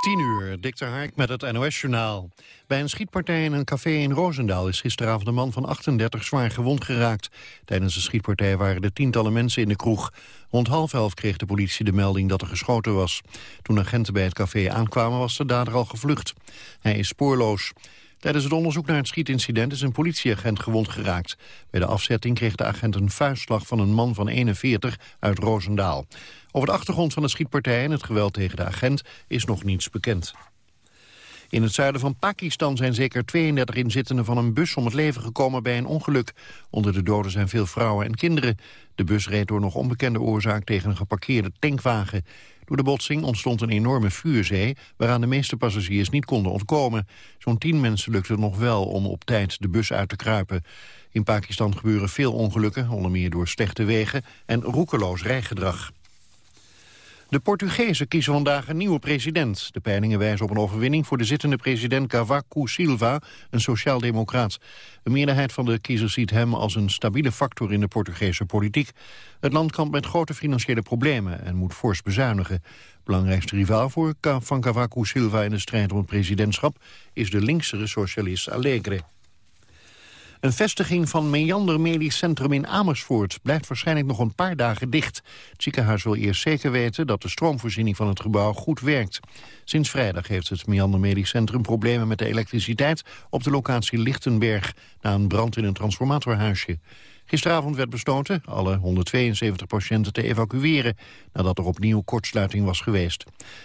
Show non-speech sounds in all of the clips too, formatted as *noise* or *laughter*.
10 uur, Dikter Hark met het NOS-journaal. Bij een schietpartij in een café in Roosendaal is gisteravond een man van 38 zwaar gewond geraakt. Tijdens de schietpartij waren er tientallen mensen in de kroeg. Rond half elf kreeg de politie de melding dat er geschoten was. Toen agenten bij het café aankwamen was de dader al gevlucht. Hij is spoorloos. Tijdens het onderzoek naar het schietincident is een politieagent gewond geraakt. Bij de afzetting kreeg de agent een vuistslag van een man van 41 uit Roosendaal. Over de achtergrond van de schietpartij en het geweld tegen de agent is nog niets bekend. In het zuiden van Pakistan zijn zeker 32 inzittenden van een bus om het leven gekomen bij een ongeluk. Onder de doden zijn veel vrouwen en kinderen. De bus reed door nog onbekende oorzaak tegen een geparkeerde tankwagen. Door de botsing ontstond een enorme vuurzee... waaraan de meeste passagiers niet konden ontkomen. Zo'n tien mensen lukte het nog wel om op tijd de bus uit te kruipen. In Pakistan gebeuren veel ongelukken, onder meer door slechte wegen... en roekeloos rijgedrag. De Portugezen kiezen vandaag een nieuwe president. De peilingen wijzen op een overwinning voor de zittende president Cavaco Silva, een sociaaldemocraat. Een meerderheid van de kiezers ziet hem als een stabiele factor in de Portugese politiek. Het land kampt met grote financiële problemen en moet fors bezuinigen. Belangrijkste rivaal voor van Cavaco Silva in de strijd om het presidentschap is de linksere socialist Alegre. Een vestiging van Meander Medisch Centrum in Amersfoort blijft waarschijnlijk nog een paar dagen dicht. Het ziekenhuis wil eerst zeker weten dat de stroomvoorziening van het gebouw goed werkt. Sinds vrijdag heeft het Meander Medisch Centrum problemen met de elektriciteit op de locatie Lichtenberg na een brand in een transformatorhuisje. Gisteravond werd besloten alle 172 patiënten te evacueren... nadat er opnieuw kortsluiting was geweest.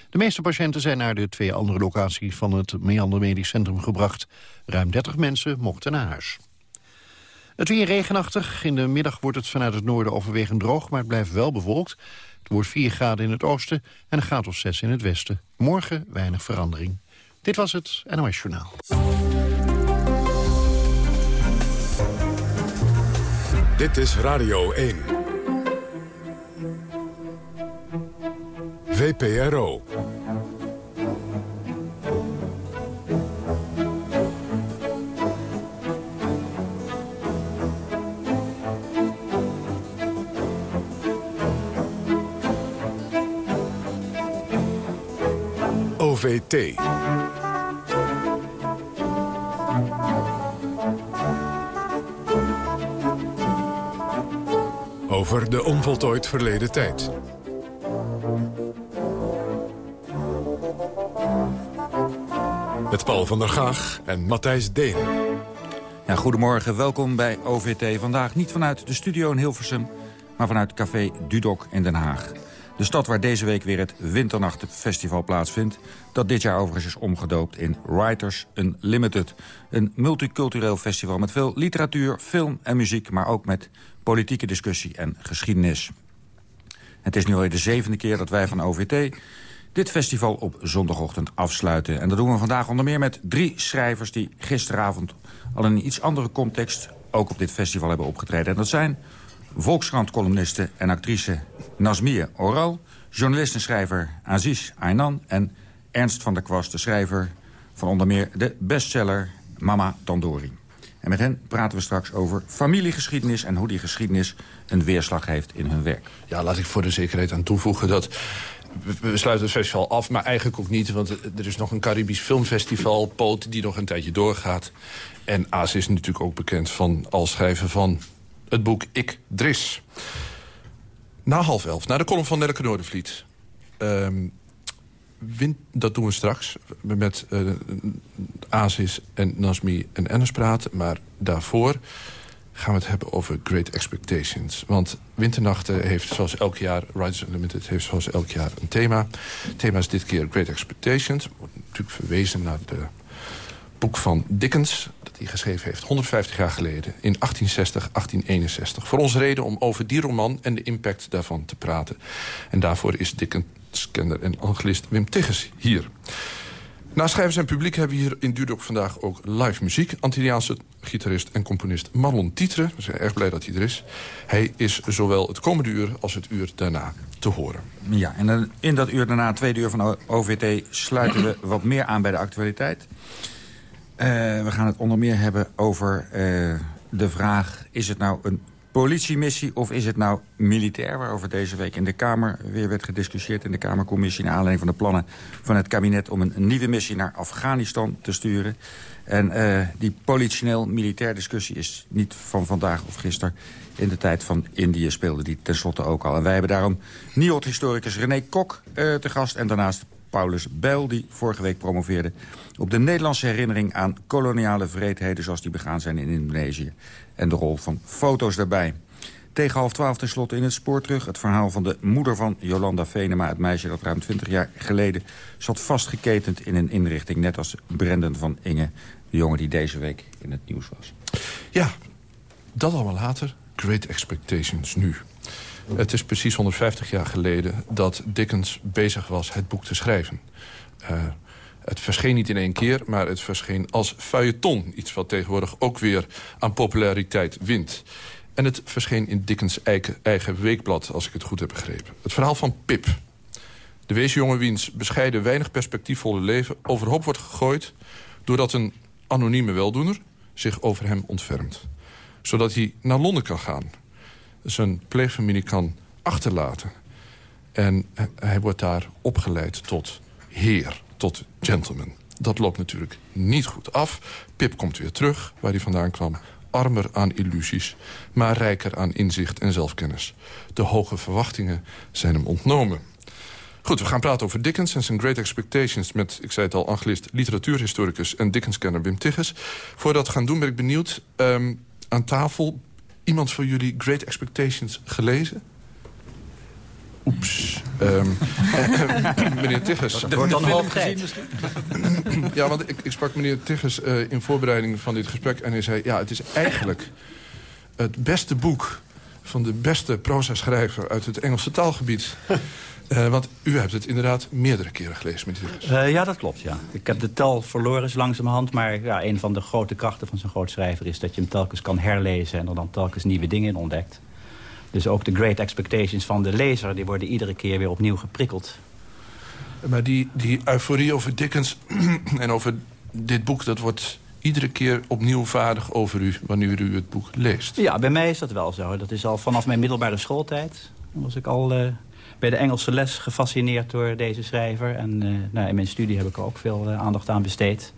De meeste patiënten zijn naar de twee andere locaties van het Meander Medisch Centrum gebracht. Ruim 30 mensen mochten naar huis. Het weer regenachtig. In de middag wordt het vanuit het noorden overwegend droog, maar het blijft wel bewolkt. Het wordt 4 graden in het oosten en een graad of 6 in het westen. Morgen weinig verandering. Dit was het NOS Journaal. Dit is Radio 1. VPRO. OVT. Over de onvoltooid verleden tijd. Met Paul van der Gaag en Matthijs Deen. Ja, goedemorgen, welkom bij OVT. Vandaag niet vanuit de studio in Hilversum, maar vanuit Café Dudok in Den Haag. De stad waar deze week weer het Winternachtfestival plaatsvindt... dat dit jaar overigens is omgedoopt in Writers Unlimited. Een multicultureel festival met veel literatuur, film en muziek... maar ook met politieke discussie en geschiedenis. Het is nu alweer de zevende keer dat wij van OVT dit festival op zondagochtend afsluiten. En dat doen we vandaag onder meer met drie schrijvers... die gisteravond al in een iets andere context ook op dit festival hebben opgetreden. En dat zijn Volkskrant-columniste en actrice Nazmir Oral... journalist en schrijver Aziz Aynan... en Ernst van der Kwast, de schrijver van onder meer de bestseller Mama Tandori. En met hen praten we straks over familiegeschiedenis... en hoe die geschiedenis een weerslag heeft in hun werk. Ja, laat ik voor de zekerheid aan toevoegen dat... We sluiten het festival af, maar eigenlijk ook niet... want er is nog een Caribisch filmfestival, Poot, die nog een tijdje doorgaat. En Aas is natuurlijk ook bekend van als schrijver van het boek Ik Dris. Na half elf, naar de column van Nelke Noordervliet. Um, dat doen we straks met uh, Aziz en Nasmi en Ennis praten. Maar daarvoor gaan we het hebben over Great Expectations. Want Winternachten heeft zoals elk jaar... Riders Unlimited heeft zoals elk jaar een thema. Het thema is dit keer Great Expectations. Wordt natuurlijk verwezen naar het boek van Dickens die geschreven heeft. 150 jaar geleden, in 1860, 1861. Voor ons reden om over die roman en de impact daarvan te praten. En daarvoor is Dickens-kenner en anglist Wim Tigges hier. Na schrijvers en publiek hebben we hier in Dudok vandaag ook live muziek. Antilliaanse gitarist en componist Marlon Tietre. We zijn erg blij dat hij er is. Hij is zowel het komende uur als het uur daarna te horen. Ja, en in dat uur daarna, tweede uur van OVT... sluiten we wat meer aan bij de actualiteit. Uh, we gaan het onder meer hebben over uh, de vraag... is het nou een politiemissie of is het nou militair... waarover deze week in de Kamer weer werd gediscussieerd... in de Kamercommissie naar aanleiding van de plannen van het kabinet... om een nieuwe missie naar Afghanistan te sturen. En uh, die politioneel-militair discussie is niet van vandaag of gisteren. In de tijd van Indië speelde die tenslotte ook al. En wij hebben daarom NIOD-historicus René Kok te gast... en daarnaast Paulus Bijl, die vorige week promoveerde... op de Nederlandse herinnering aan koloniale vreedheden... zoals die begaan zijn in Indonesië. En de rol van foto's daarbij. Tegen half twaalf tenslotte in het spoor terug. Het verhaal van de moeder van Jolanda Venema. Het meisje dat ruim 20 jaar geleden zat vastgeketend in een inrichting. Net als Brendan van Inge, de jongen die deze week in het nieuws was. Ja, dat allemaal later. Great Expectations nu. Het is precies 150 jaar geleden dat Dickens bezig was het boek te schrijven. Uh, het verscheen niet in één keer, maar het verscheen als feuilleton. Iets wat tegenwoordig ook weer aan populariteit wint. En het verscheen in Dickens eigen, eigen weekblad, als ik het goed heb begrepen. Het verhaal van Pip. De weesjongen wiens bescheiden, weinig perspectiefvolle leven... overhoop wordt gegooid doordat een anonieme weldoener zich over hem ontfermt. Zodat hij naar Londen kan gaan. Zijn pleegfamilie kan achterlaten. En hij wordt daar opgeleid tot heer, tot gentleman. Dat loopt natuurlijk niet goed af. Pip komt weer terug, waar hij vandaan kwam armer aan illusies, maar rijker aan inzicht en zelfkennis. De hoge verwachtingen zijn hem ontnomen. Goed, we gaan praten over Dickens en zijn Great Expectations... met, ik zei het al, anglist, literatuurhistoricus en Dickens-kenner Wim Tigges. Voordat we gaan doen ben ik benieuwd, um, aan tafel... iemand van jullie Great Expectations gelezen? Oeps. Um, *laughs* meneer Tigges. Dat wordt dan half gezien ja, want ik, ik sprak meneer Tigges uh, in voorbereiding van dit gesprek... en hij zei, ja, het is eigenlijk het beste boek... van de beste proza-schrijver uit het Engelse taalgebied... Uh, want u hebt het inderdaad meerdere keren gelezen, meneer Tigges. Uh, ja, dat klopt, ja. Ik heb de tel verloren langzamerhand... maar ja, een van de grote krachten van zo'n groot schrijver is... dat je hem telkens kan herlezen en er dan telkens nieuwe dingen in ontdekt. Dus ook de great expectations van de lezer... die worden iedere keer weer opnieuw geprikkeld. Maar die, die euforie over Dickens *clears throat* en over dit boek... dat wordt iedere keer opnieuw vaardig over u wanneer u het boek leest. Ja, bij mij is dat wel zo. Dat is al vanaf mijn middelbare schooltijd. Dan was ik al uh, bij de Engelse les gefascineerd door deze schrijver. En uh, nou, in mijn studie heb ik er ook veel uh, aandacht aan besteed.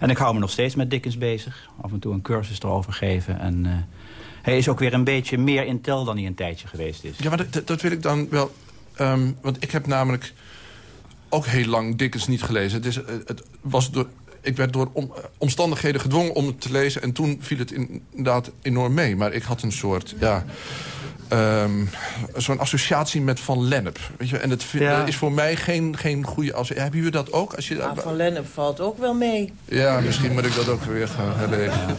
En ik hou me nog steeds met Dickens bezig. Af en toe een cursus erover geven. En hij is ook weer een beetje meer in tel dan hij een tijdje geweest is. Ja, maar dat, dat wil ik dan wel... Um, want ik heb namelijk ook heel lang Dickens niet gelezen. Het, is, het was door, ik werd door om, omstandigheden gedwongen om het te lezen... en toen viel het inderdaad enorm mee. Maar ik had een soort... Ja, Um, Zo'n associatie met Van Lennep. Weet je? En het is voor mij geen, geen goede... Als, hebben jullie dat ook? Als je, ja, Van Lennep valt ook wel mee. Ja, misschien moet ik dat ook weer gaan herlezen.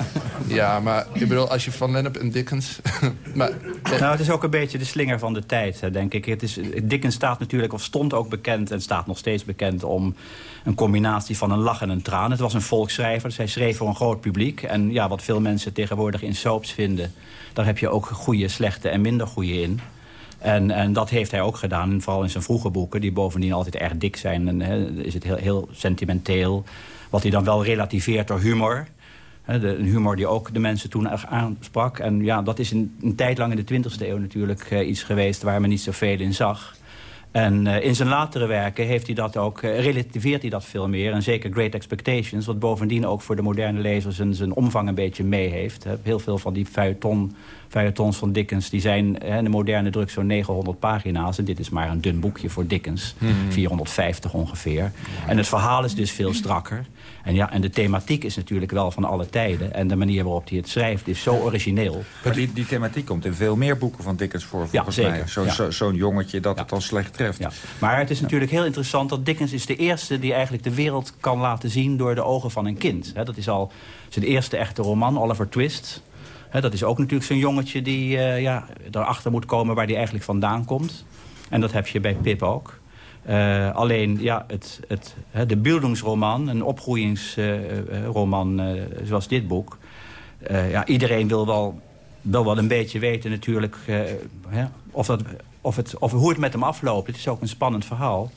Ja, maar ik bedoel, als je Van Lennep en Dickens... *laughs* maar, nou, het is ook een beetje de slinger van de tijd, denk ik. Het is, Dickens staat natuurlijk, of stond ook bekend... en staat nog steeds bekend om een combinatie van een lach en een traan. Het was een volksschrijver, dus hij schreef voor een groot publiek. En ja, wat veel mensen tegenwoordig in soaps vinden... daar heb je ook goede, slechte en minder goede in. En, en dat heeft hij ook gedaan, vooral in zijn vroege boeken... die bovendien altijd erg dik zijn. En he, is het heel, heel sentimenteel. Wat hij dan wel relativeert door humor... de, een humor die ook de mensen toen aansprak. En ja, dat is een, een tijd lang in de 20e eeuw natuurlijk uh, iets geweest... waar men niet zoveel in zag. En uh, in zijn latere werken heeft hij dat ook, uh, relativeert hij dat veel meer. En zeker Great Expectations, wat bovendien ook voor de moderne lezers zijn, zijn omvang een beetje mee heeft. Heel veel van die feuilleton feuilletons van Dickens... die zijn in de moderne druk zo'n 900 pagina's. En dit is maar een dun boekje voor Dickens. 450 mhm. ongeveer. En het verhaal is dus veel strakker. En, ja, en de thematiek is natuurlijk wel van alle tijden. En de manier waarop hij het schrijft is zo origineel. Maar die, die thematiek komt in veel meer boeken van Dickens voor, volgens ja. Zo'n zo, zo jongetje dat het dan slecht treft. Maar het is natuurlijk heel interessant dat Dickens is de eerste... die eigenlijk de wereld kan laten zien door de ogen van een kind. dat is al zijn eerste echte roman, Oliver Twist dat is ook natuurlijk zo'n jongetje die uh, ja, erachter moet komen waar hij eigenlijk vandaan komt. En dat heb je bij Pip ook. Uh, alleen ja, het, het, de beeldingsroman, een opgroeiingsroman uh, zoals dit boek... ja, iedereen wil wel, wel een beetje weten natuurlijk... of, dat, of, het, of hoe het met hem afloopt. Het is ook een spannend verhaal.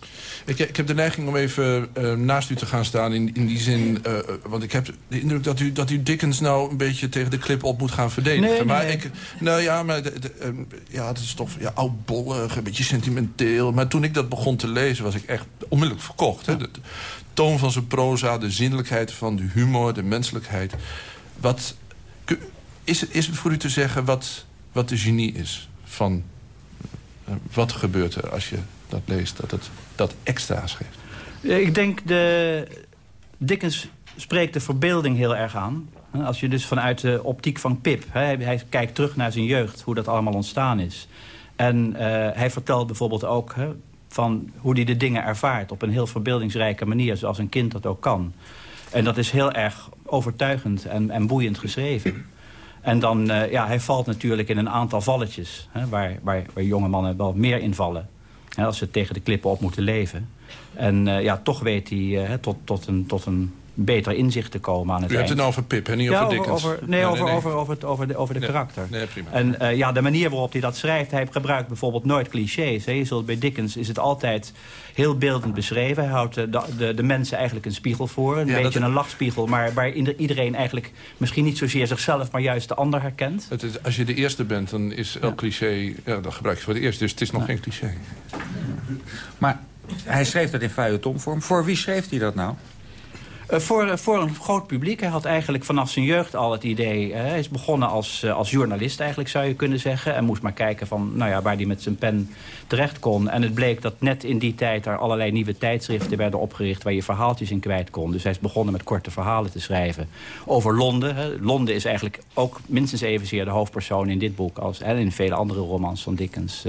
Ik, ik heb de neiging om even uh, naast u te gaan staan in, in die zin... Uh, want ik heb de indruk dat u, dat u Dickens nou een beetje tegen de klip op moet gaan verdedigen. Nee, maar nee. ik, nou ja, maar de, de, uh, ja, het is toch ja, oudbollig, een beetje sentimenteel. Maar toen ik dat begon te lezen was ik echt onmiddellijk verkocht. Hè? De, de toon van zijn proza, de zinnelijkheid van de humor, de menselijkheid. Wat, is, is het voor u te zeggen wat, wat de genie is van... wat gebeurt er als je dat leest, dat het dat extra's geeft? Ik denk, de Dickens spreekt de verbeelding heel erg aan. Als je dus vanuit de optiek van Pip... Hè, hij kijkt terug naar zijn jeugd, hoe dat allemaal ontstaan is. En uh, hij vertelt bijvoorbeeld ook hè, van hoe hij de dingen ervaart... op een heel verbeeldingsrijke manier, zoals een kind dat ook kan. En dat is heel erg overtuigend en, en boeiend geschreven. En dan, uh, ja, hij valt natuurlijk in een aantal valletjes... Hè, waar, waar, waar jonge mannen wel meer invallen. Hè, als ze tegen de klippen op moeten leven. En uh, ja, toch weet hij uh, tot, tot, een, tot een beter inzicht te komen aan het U hebt eind. het nou over Pip, en niet ja, over Dickens? Over, nee, over, nee, over, over, het, over de, over de nee, karakter. Nee, prima. En uh, ja, de manier waarop hij dat schrijft... hij gebruikt bijvoorbeeld nooit clichés. Hè. Je zult, bij Dickens is het altijd heel beeldend beschreven. Hij houdt de, de, de mensen eigenlijk een spiegel voor. Een Ja, beetje dat- een lachspiegel. Maar waar iedereen eigenlijk misschien niet zozeer zichzelf... maar juist de ander herkent. Het is, als je de eerste bent, dan is elk cliché... Ja, dat gebruik je voor het eerst, dus het is nog geen cliché. Maar hij schreef dat in feuilletonvorm. Voor wie schreef hij dat nou? Uh, voor, uh, voor een groot publiek. Hij had eigenlijk vanaf zijn jeugd al het idee... Uh, hij is begonnen als, als journalist eigenlijk, zou je kunnen zeggen. En moest maar kijken van, nou ja, waar hij met zijn pen terecht kon. En het bleek dat net in die tijd er allerlei nieuwe tijdschriften werden opgericht... waar je verhaaltjes in kwijt kon. Dus hij is begonnen met korte verhalen te schrijven. Over Londen. Hè. Londen is eigenlijk ook minstens evenzeer de hoofdpersoon in dit boek... Als, en in vele andere romans van Dickens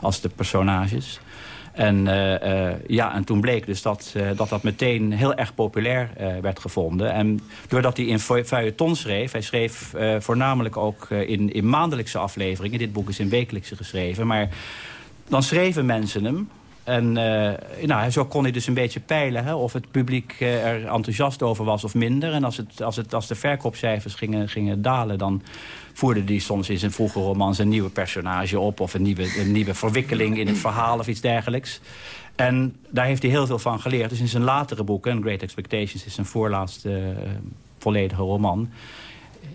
als de personages. En, uh, uh, ja, en toen bleek dus dat, uh, dat dat meteen heel erg populair werd gevonden. En doordat hij in feuilleton schreef... hij schreef voornamelijk ook in, in maandelijkse afleveringen. Dit boek is in wekelijkse geschreven. Maar dan schreven mensen hem... En nou, zo kon hij dus een beetje peilen hè, of het publiek er enthousiast over was of minder. En als, het, als, het, als de verkoopcijfers gingen, gingen dalen... dan voerde hij soms in zijn vroege romans een nieuwe personage op... of een nieuwe, een nieuwe verwikkeling in het verhaal of iets dergelijks. En daar heeft hij heel veel van geleerd. Dus in zijn latere boeken, Great Expectations is zijn voorlaatste uh, volledige roman...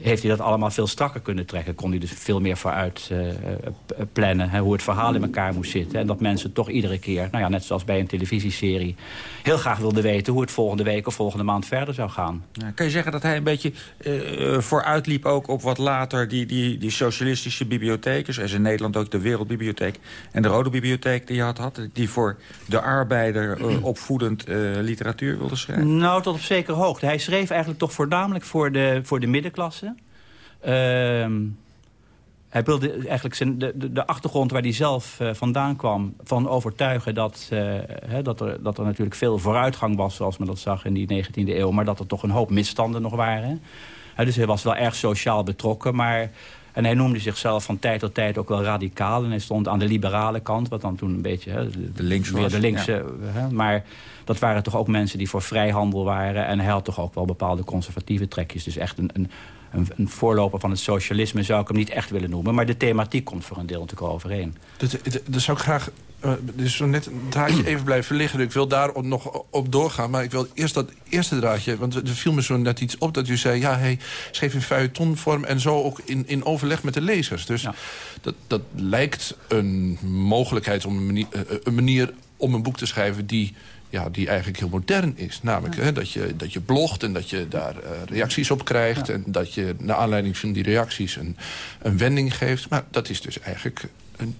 heeft hij dat allemaal veel strakker kunnen trekken. Kon hij dus veel meer vooruit uh, plannen hè, hoe het verhaal in elkaar moest zitten. En dat mensen toch iedere keer, nou ja, net zoals bij een televisieserie... heel graag wilden weten hoe het volgende week of volgende maand verder zou gaan. Ja, kan je zeggen dat hij een beetje uh, vooruitliep ook op wat later die, die, die socialistische bibliotheken... zoals in Nederland ook de Wereldbibliotheek en de Rode Bibliotheek die je had, had die voor de arbeider uh, opvoedend literatuur wilde schrijven? Nou, tot op zekere hoogte. Hij schreef eigenlijk toch voornamelijk voor de, voor de middenklasse. Uh, hij wilde eigenlijk zijn, de, de, de achtergrond waar hij zelf uh, vandaan kwam... van overtuigen dat, uh, hè, dat, er, dat er natuurlijk veel vooruitgang was... zoals men dat zag in die 19e eeuw... maar dat er toch een hoop misstanden nog waren. Dus hij was wel erg sociaal betrokken, maar... En hij noemde zichzelf van tijd tot tijd ook wel radicaal. En hij stond aan de liberale kant, wat dan toen een beetje... Hè, de, de links was, de linkse, ja. hè, maar dat waren toch ook mensen die voor vrijhandel waren. En hij had toch ook wel bepaalde conservatieve trekjes. Dus echt een, een, een, een voorloper van het socialisme zou ik hem niet echt willen noemen. Maar de thematiek komt voor een deel natuurlijk overeen. Dat, dat, dat zou ik graag... Uh, dus zo net een draadje *clears throat* even blijven liggen. Ik wil daar nog op doorgaan. Maar ik wil eerst dat eerste draadje... want er viel me zo net iets op dat u zei... ja, hij schreef in feuilletonvorm en zo ook in, in overleg met de lezers. Dus ja. dat, dat lijkt een mogelijkheid om een manier, een manier om een boek te schrijven... die ja, die eigenlijk heel modern is. Namelijk ja. hè, dat, je, dat je blogt en dat je daar uh, reacties op krijgt... Ja. en dat je naar aanleiding van die reacties een, een wending geeft. Maar dat is dus eigenlijk een,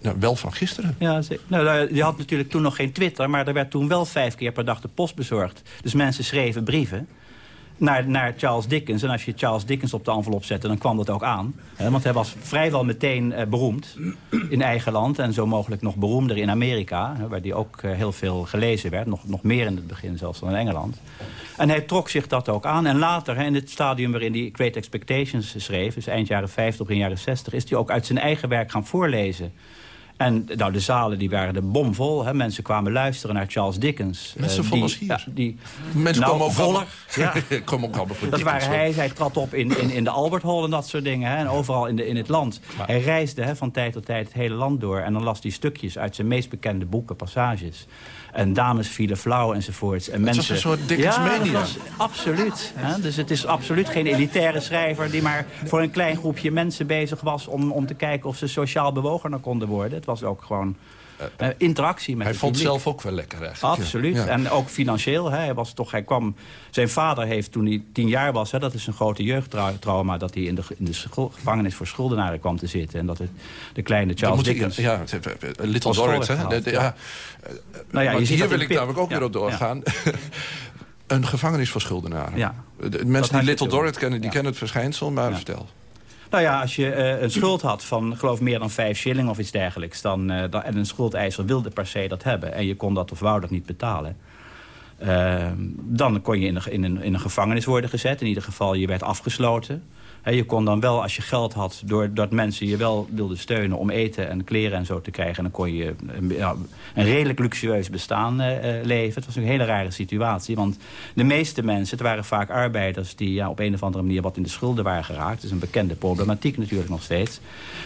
nou, wel van gisteren. Ja, nou, je had natuurlijk toen nog geen Twitter... maar er werd toen wel vijf keer per dag de post bezorgd. Dus mensen schreven brieven naar, naar Charles Dickens. En als je Charles Dickens op de envelop zette, dan kwam dat ook aan. Hè, want hij was vrijwel meteen uh, beroemd in eigen land. En zo mogelijk nog beroemder in Amerika. Hè, waar die ook uh, heel veel gelezen werd. Nog, nog meer in het begin zelfs dan in Engeland. En hij trok zich dat ook aan. En later, in het stadium waarin hij Great Expectations schreef... dus eind jaren 50, begin jaren 60... is hij ook uit zijn eigen werk gaan voorlezen. En nou, de zalen die waren de bomvol. Hè. Mensen kwamen luisteren naar Charles Dickens. Mensen Uh, vol die, als hier. Ja, die, Mensen nou, komen ook voller. Ja. *laughs* komen ook allemaal voor Dat Dickens, waren hij. Hij trad op in, in, in de Albert Hall en dat soort dingen. Hè, en overal in, de, in het land. Hij reisde hè, van tijd tot tijd het hele land door. En dan las hij stukjes uit zijn meest bekende boeken, passages. En dames vielen flauw enzovoorts. En mensen, een soort Dickens ja, mania. was absoluut. Hè? Dus het is absoluut geen elitaire schrijver... die maar voor een klein groepje mensen bezig was... om, om te kijken of ze sociaal bewogener konden worden. Het was ook gewoon eh, interactie met Hij vond publiek. zelf ook wel lekker eigenlijk. Absoluut. Ja. En ook financieel. Hè. Hij, was toch, hij kwam, zijn vader heeft toen hij tien jaar was... Hè, dat is een grote jeugdtrauma... dat hij in de, in de gevangenis voor schuldenaren kwam te zitten. En dat het, de kleine Charles moet ik- Dickens... ja, Little Dorrit, hè? heeft De- de- gehaald, ja. Nou ja, hier wil ik Pip- namelijk ook ja, weer op doorgaan. *laughs* een gevangenis voor schuldenaren. Ja. De mensen die Little. Dorrit kennen, die kennen het verschijnsel, maar vertel. Nou ja, als je eh, een schuld had van, geloof meer dan vijf shilling of iets dergelijks... Dan, eh, dan, en een schuldeiser wilde per se dat hebben... en je kon dat of wou dat niet betalen... eh, dan kon je in, in, een, in een gevangenis worden gezet. In ieder geval, je werd afgesloten. Je kon dan wel, als je geld had, doordat mensen je wel wilden steunen... om eten en kleren en zo te krijgen... dan kon je een, ja, een redelijk luxueus bestaan eh, eh, leven. Het was een hele rare situatie. Want de meeste mensen, het waren vaak arbeiders... die ja, op een of andere manier wat in de schulden waren geraakt. Dat is een bekende problematiek natuurlijk nog steeds.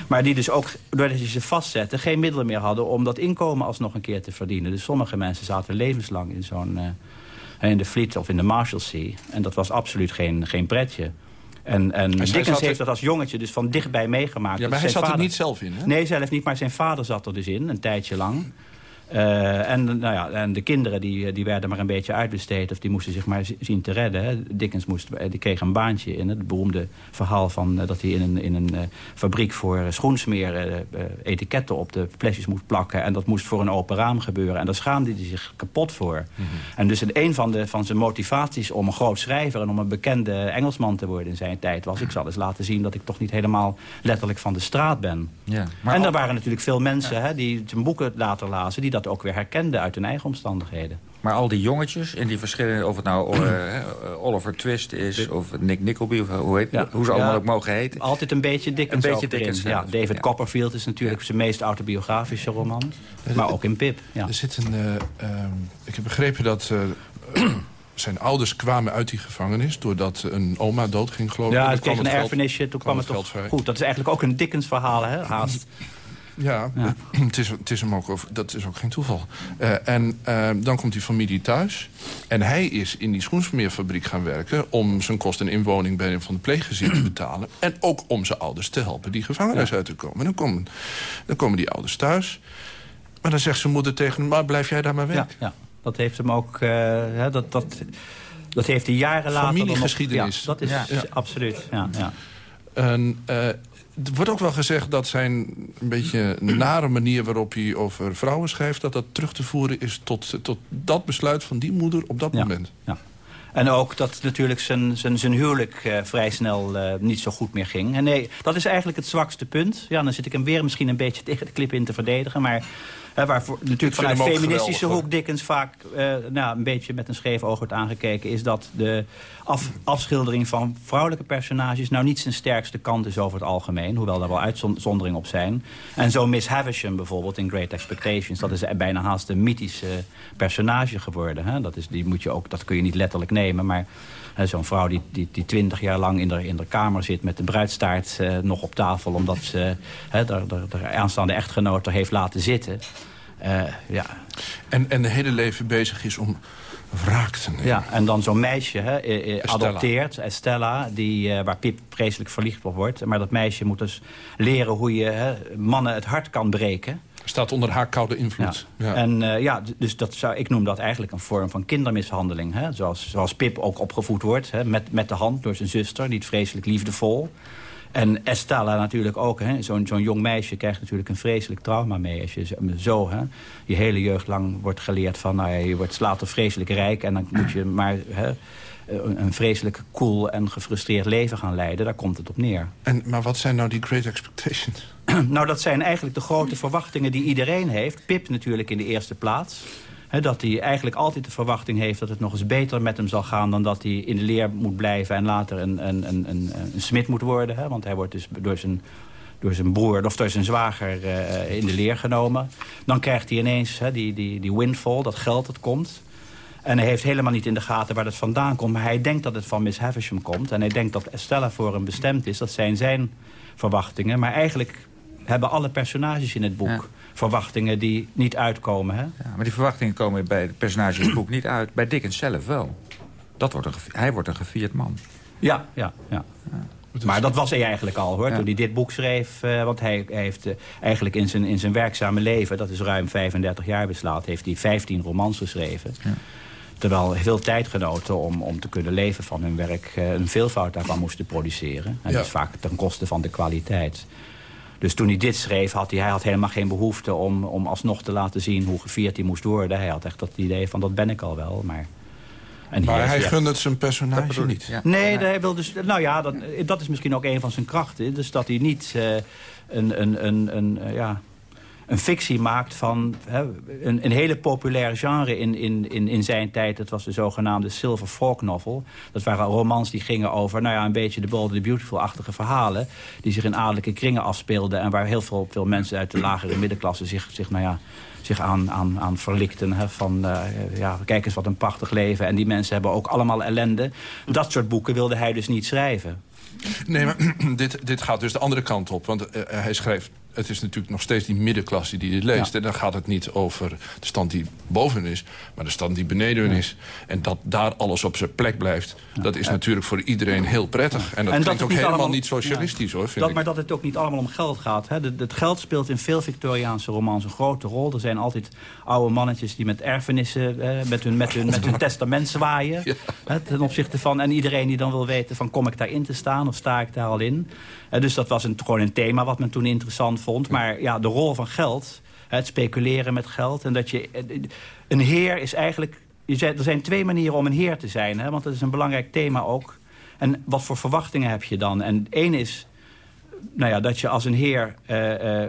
Maar die dus ook, doordat je ze vastzette... geen middelen meer hadden om dat inkomen alsnog een keer te verdienen. Dus sommige mensen zaten levenslang in zo'n... eh, in de Fleet of in de Marshalsea. En dat was absoluut geen, geen pretje. En, en Dickens zat er- heeft dat als jongetje dus van dichtbij meegemaakt. Ja, maar hij zat er niet zelf in, hè? Nee, zelf niet, maar zijn vader zat er dus in, een tijdje lang. Eh, en, nou ja, en de kinderen die, die werden maar een beetje uitbesteed... of die moesten zich maar zien te redden. Hè. Dickens moest, eh, die kreeg een baantje in het beroemde verhaal... van eh, dat hij in een, in een fabriek voor schoensmeer eh, etiketten op de flesjes moest plakken. En dat moest voor een open raam gebeuren. En daar schaamde hij zich kapot voor. En dus een van, de, van zijn motivaties om een groot schrijver... en om een bekende Engelsman te worden in zijn tijd was... ik zal eens laten zien dat ik toch niet helemaal letterlijk van de straat ben. Ja, maar en er waren natuurlijk veel mensen hè, die zijn boeken later lazen... die dat ook weer herkenden uit hun eigen omstandigheden. Maar al die jongetjes in die verschillende... of het nou eh, *clears throat* eh, Oliver Twist is of Nick Nickleby... of hoe, heet, Ja. hoe ze allemaal Ja. ook mogen heten. Altijd een beetje Dickens Een beetje. Dickens Ja, David ja. Copperfield is natuurlijk zijn meest autobiografische roman. Maar ook in Pip. Er zit een, eh, ehm, ik heb begrepen dat eh, *clears throat* zijn ouders kwamen uit die gevangenis... doordat een oma doodging, geloof ik. Ja, het kreeg een erfenisje, toen kwam het toch goed. Dat is eigenlijk ook een Dickens verhaal, hè? haast. *clears throat* Ja, Ja. *clears throat* Het, is, het is hem ook over, dat is ook geen toeval. Eh, en eh, dan komt die familie thuis. En hij is in die schoensmeerfabriek gaan werken... om zijn kost en inwoning bij een van de pleeggezinnen te *clears throat* betalen. En ook om zijn ouders te helpen die gevangenis uit te komen. En dan komen, dan komen die ouders thuis. Maar dan zegt zijn moeder tegen hem... maar blijf jij daar maar Ja, werken. ja. Dat heeft hem ook... eh, dat, dat, dat heeft hij jaren later... nog- Familiegeschiedenis. Ja, dat is absoluut. Ja, ja. En, er wordt ook wel gezegd dat zijn een beetje nare manier waarop hij over vrouwen schrijft... dat dat terug te voeren is tot, tot dat besluit van die moeder op dat Ja. moment. Ja. En ook dat natuurlijk zijn, zijn, zijn huwelijk eh, vrij snel eh, niet zo goed meer ging. En nee, dat is eigenlijk het zwakste punt. Ja, dan zit ik hem weer misschien een beetje *laughs* tegen de klip in te verdedigen. Maar hè, waarvoor natuurlijk vanuit feministische geweldig, hoek Dickens vaak eh, nou, een beetje met een scheef oog wordt aangekeken... is dat de af, afschildering van vrouwelijke personages... nou niet zijn sterkste kant is over het algemeen. Hoewel daar wel uitzonderingen op zijn. En zo Miss Havisham bijvoorbeeld in Great Expectations... dat is bijna haast een mythische personage geworden. Hè? Dat, is, die moet je ook, dat kun je niet letterlijk nemen, maar... Zo'n vrouw die, die, die twintig jaar lang in de, in de kamer zit met de bruidstaart eh, nog op tafel... omdat ze de, de, de aanstaande echtgenoot er heeft laten zitten. Eh, ja, En, en de hele leven bezig is om wraak te nemen. ja, en dan zo'n meisje hè, eh, Estella. adopteert, Estella, die, waar Pip vreselijk verliefd op wordt. Maar dat meisje moet dus leren hoe je hè, mannen het hart kan breken. Staat onder haar koude invloed. Ja. En eh, ja, dus dat zou, ik noem dat eigenlijk een vorm van kindermishandeling. Hè? Zoals, zoals Pip ook opgevoed wordt, hè? Met, met de hand door zijn zuster, niet vreselijk liefdevol. En Estella natuurlijk ook. hè. Zo'n zo'n jong meisje krijgt natuurlijk een vreselijk trauma mee. Als je zo- zo hè, je hele jeugd lang wordt geleerd van... Nou ja, je wordt later vreselijk rijk en dan moet je maar hè, een, een vreselijk cool en gefrustreerd leven gaan leiden. Daar komt het op neer. En, maar wat zijn nou die great expectations? *clears throat* Nou, dat zijn eigenlijk de grote verwachtingen die iedereen heeft. Pip natuurlijk in de eerste plaats. Dat hij eigenlijk altijd de verwachting heeft dat het nog eens beter met hem zal gaan... dan dat hij in de leer moet blijven en later een, een, een, een, een smid moet worden. Want hij wordt dus door zijn door zijn broer of door zijn zwager uh, in de leer genomen. Dan krijgt hij ineens die, die, die windfall, dat geld dat komt. En hij heeft helemaal niet in de gaten waar dat vandaan komt. Maar hij denkt dat het van Miss Havisham komt. En hij denkt dat Estella voor hem bestemd is. Dat zijn zijn verwachtingen. Maar eigenlijk hebben alle personages in het boek... verwachtingen die niet uitkomen. Hè? Ja, maar die verwachtingen komen bij de personages in het boek niet uit. Bij Dickens zelf wel. Dat wordt een, hij wordt een gevierd man. Ja, ja, ja. Maar dat was hij eigenlijk al, hoor, toen hij dit boek schreef. Uh, want hij, hij heeft uh, eigenlijk in zijn, in zijn werkzame leven... dat is ruim 35 jaar beslaat... heeft hij 15 romans geschreven. Ja. Terwijl veel tijdgenoten om, om te kunnen leven van hun werk... Uh, een veelvoud daarvan moesten produceren. En ja. dat is vaak ten koste van de kwaliteit. Dus toen hij dit schreef, had hij, hij had helemaal geen behoefte... om, om alsnog te laten zien hoe gevierd hij moest worden. Hij had echt dat idee van, dat ben ik al wel, maar... En maar hij ja, gunde het zijn personage niet. Ja. Nee, hij wil dus, nou ja, dat, dat is misschien ook een van zijn krachten. Dus dat hij niet uh, een, een, een, een, uh, ja, een fictie maakt van hè, een, een hele populair genre in, in, in, in zijn tijd. Dat was de zogenaamde Silver Folk novel. Dat waren romans die gingen over nou ja, een beetje de Bold the Beautiful-achtige verhalen. Die zich in adellijke kringen afspeelden. En waar heel veel, veel mensen uit de lagere middenklasse zich, zich nou ja, zich aan, aan, aan verlikten. Hè, van, uh, ja, kijk eens wat een prachtig leven. En die mensen hebben ook allemaal ellende. Dat soort boeken wilde hij dus niet schrijven. Nee, maar *clears throat* dit, dit gaat dus de andere kant op. Want uh, hij schrijft het is natuurlijk nog steeds die middenklasse die dit leest. En dan gaat het niet over de stand die boven is, maar de stand die beneden is. En dat daar alles op zijn plek blijft, dat is natuurlijk voor iedereen heel prettig. En dat en klinkt ook helemaal niet socialistisch, hoor, vind dat, ik. Maar dat het ook niet allemaal om geld gaat. Hè. Het geld speelt in veel Victoriaanse romans een grote rol. Er zijn altijd oude mannetjes die met erfenissen, eh, met, hun, met, hun, met hun testament zwaaien. Hè, ten opzichte van, en iedereen die dan wil weten van kom ik daarin te staan of sta ik daar al in. Dus dat was een, gewoon een thema wat men toen interessant vond. Maar ja, de rol van geld, het speculeren met geld... en dat je... Een heer is eigenlijk... Er zijn twee manieren om een heer te zijn, hè, want dat is een belangrijk thema ook. En wat voor verwachtingen heb je dan? En één is nou ja, dat je als een heer uh, uh,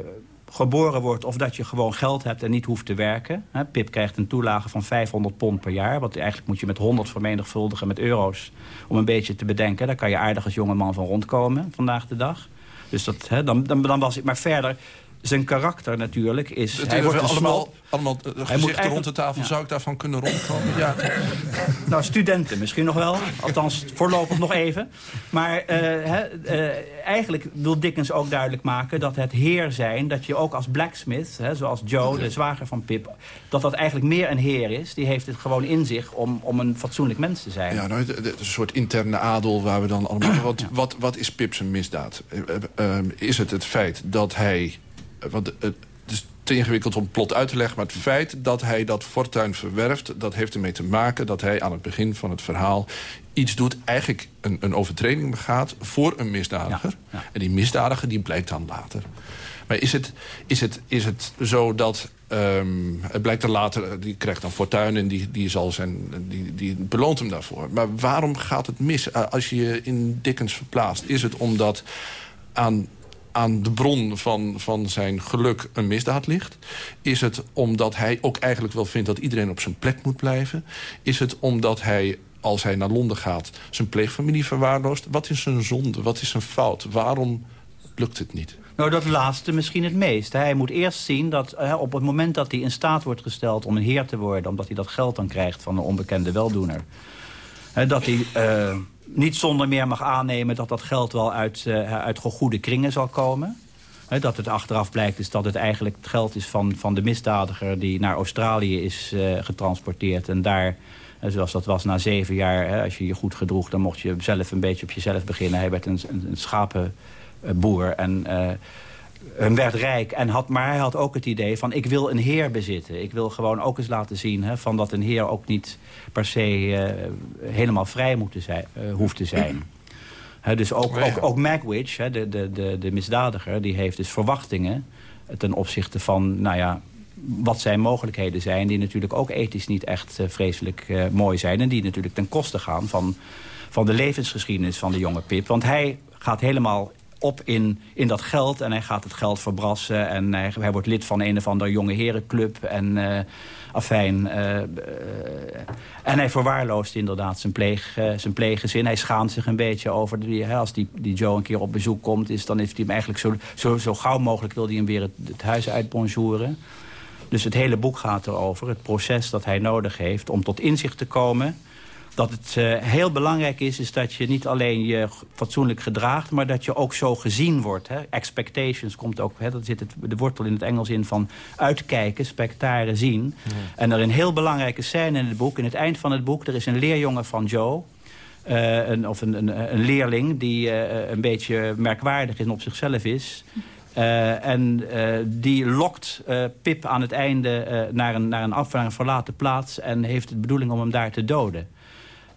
geboren wordt... of dat je gewoon geld hebt en niet hoeft te werken. Hè, Pip krijgt een toelage van 500 pond per jaar. Wat eigenlijk moet je met 100 vermenigvuldigen met euro's... om een beetje te bedenken. Daar kan je aardig als jongeman van rondkomen vandaag de dag. Dus dat, hè, dan, dan, dan was ik maar verder zijn karakter natuurlijk is... Het hij wordt allemaal, allemaal gezichten rond de tafel. Zou ik daarvan kunnen rondkomen? Ja. *laughs* nou, studenten misschien nog wel. Althans, voorlopig nog even. Maar uh, eigenlijk wil Dickens ook duidelijk maken... dat het heer zijn, dat je ook als blacksmith... zoals Joe, de zwager van Pip... dat dat eigenlijk meer een heer is. Die heeft het gewoon in zich om, om een fatsoenlijk mens te zijn. Ja, nou, een soort interne adel waar we dan allemaal... Wat, wat, wat is Pip zijn misdaad? Uh, is het het feit dat hij want het is te ingewikkeld om plot uit te leggen... maar het feit dat hij dat fortuin verwerft... dat heeft ermee te maken dat hij aan het begin van het verhaal... iets doet, eigenlijk een, een overtreding begaat voor een misdadiger. En die misdadiger die blijkt dan later. Maar is het, is het, is het zo dat... Um, het blijkt dan later, die krijgt dan fortuin en die, die, zal zijn, die, die beloont hem daarvoor. Maar waarom gaat het mis als je je in Dickens verplaatst? Is het omdat aan aan de bron van, van zijn geluk een misdaad ligt? Is het omdat hij ook eigenlijk wel vindt dat iedereen op zijn plek moet blijven? Is het omdat hij als hij naar Londen gaat, zijn pleegfamilie verwaarloost? Wat is zijn zonde? Wat is zijn fout? Waarom lukt het niet? Nou, dat laatste misschien het meest. Hij moet eerst zien dat hè, op het moment dat hij in staat wordt gesteld om een heer te worden... omdat hij dat geld dan krijgt van een onbekende weldoener... Hè, dat hij... Uh, niet zonder meer mag aannemen dat dat geld wel uit, uh, uit goede kringen zal komen. dat het achteraf blijkt is dat het eigenlijk het geld is van, van de misdadiger... die naar Australië is uh, getransporteerd en daar... Zoals dat was na zeven jaar, als je je goed gedroeg... dan mocht je zelf een beetje op jezelf beginnen. Hij werd een, een, schapenboer en werd rijk. En had, maar hij had ook het idee van, ik wil een heer bezitten. Ik wil gewoon ook eens laten zien hè, van dat een heer ook niet per se uh, helemaal vrij moet zijn, uh, hoeft te zijn. *clears throat* He, dus ook, ook, ook Magwitch, hè, de, de, de, de misdadiger, die heeft dus verwachtingen ten opzichte van, nou ja, wat zijn mogelijkheden zijn... die natuurlijk ook ethisch niet echt uh, vreselijk uh, mooi zijn... en die natuurlijk ten koste gaan van, van de levensgeschiedenis van de jonge Pip. Want hij gaat helemaal op in, in dat geld en hij gaat het geld verbrassen. En hij, hij wordt lid van een of andere jonge herenclub. En uh, afijn. Uh, uh, en hij verwaarloost inderdaad zijn, pleeg, zijn pleeggezin. Hij schaamt zich een beetje over. Als die, die Joe een keer op bezoek komt, is, dan heeft hij hem eigenlijk zo, zo, zo gauw mogelijk wil hij hem weer het, het huis uitbonjouren. Dus het hele boek gaat erover. Het proces dat hij nodig heeft om tot inzicht te komen dat het uh, heel belangrijk is, is dat je niet alleen je fatsoenlijk gedraagt... maar dat je ook zo gezien wordt. Hè. Expectations komt ook, hè, dat zit het, de wortel in het Engels in van uitkijken, spectaren, zien. Ja. En er een heel belangrijke scène in het boek. In het eind van het boek, er is een leerjongen van Joe... Uh, een, of een, een, een, leerling die uh, een beetje merkwaardig is en op zichzelf is... Uh, en uh, die lokt uh, Pip aan het einde naar, een, naar, een af, naar een verlaten plaats... en heeft de bedoeling om hem daar te doden.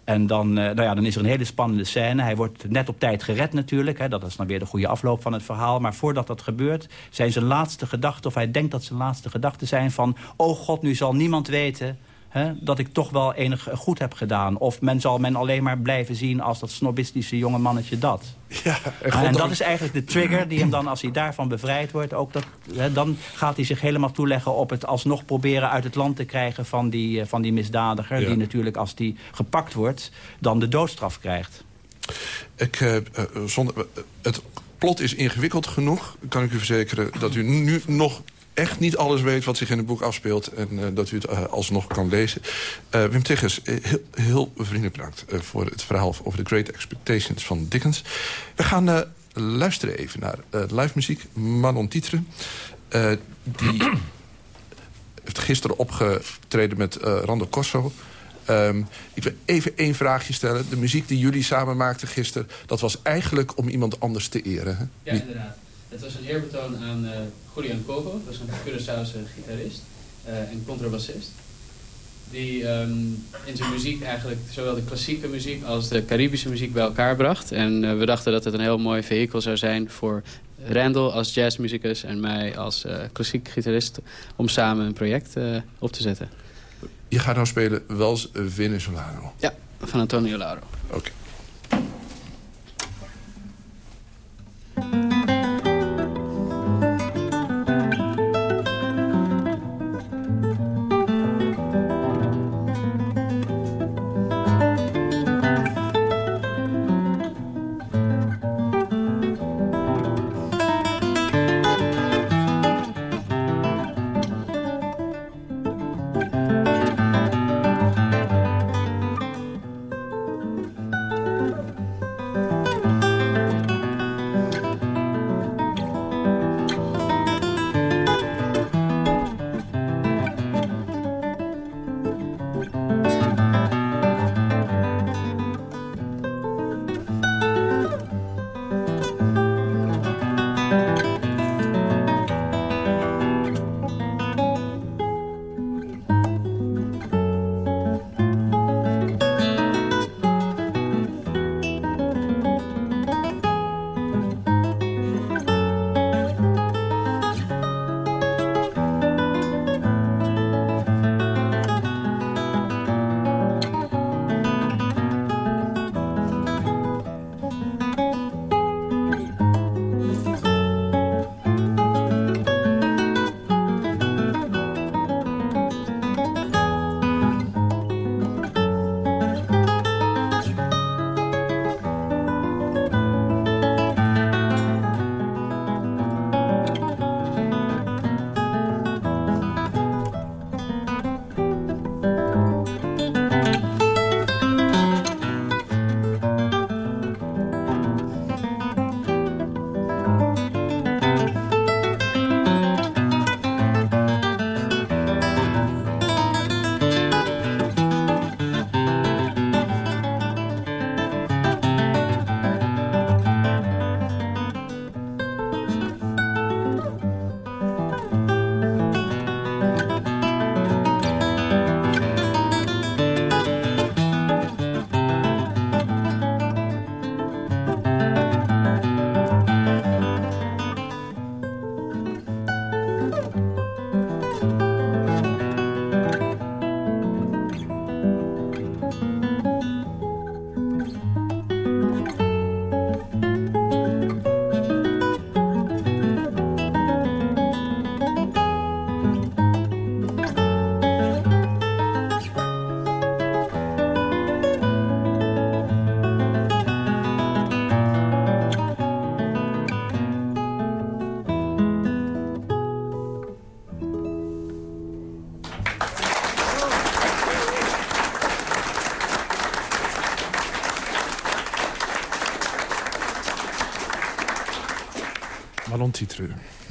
En dan, nou ja, dan is er een hele spannende scène. Hij wordt net op tijd gered natuurlijk. Hè. Dat is dan weer de goede afloop van het verhaal. Maar voordat dat gebeurt, zijn zijn laatste gedachten... of hij denkt dat zijn laatste gedachten zijn van... oh god, nu zal niemand weten Hè, dat ik toch wel enig goed heb gedaan. Of men zal men alleen maar blijven zien als dat snobistische jonge mannetje dat. Ja, en, en dat is eigenlijk de trigger die hem dan, als hij daarvan bevrijd wordt... Ook dat, hè, dan gaat hij zich helemaal toeleggen op het alsnog proberen uit het land te krijgen... van die, eh, van die misdadiger, ja. die natuurlijk als die gepakt wordt... dan de doodstraf krijgt. Ik, uh, zonder, het plot is ingewikkeld genoeg, kan ik u verzekeren... dat u nu nog echt niet alles weet wat zich in het boek afspeelt... en uh, dat u het uh, alsnog kan lezen. Uh, Wim Tiggers, heel, heel vriendelijk bedankt voor het verhaal over The Great Expectations van Dickens. We gaan luisteren even naar live muziek. Manon Tietre, die *clears throat* heeft gisteren opgetreden met Rando Corso... Um, ik wil even één vraagje stellen. De muziek die jullie samen maakten gisteren... dat was eigenlijk om iemand anders te eren. Hè? Ja, inderdaad. Het was een eerbetoon aan uh, Julian Coco. Dat is een Curaçaose gitarist uh, en contrabassist. Die um, in zijn muziek eigenlijk zowel de klassieke muziek als de Caribische muziek bij elkaar bracht. En uh, we dachten dat het een heel mooi vehikel zou zijn voor Randall als jazzmuzikus en mij als klassiek gitarist om samen een project op te zetten. Je gaat nou spelen Wels Venezolano. Ja, van Antonio Lauro. Oké. Okay.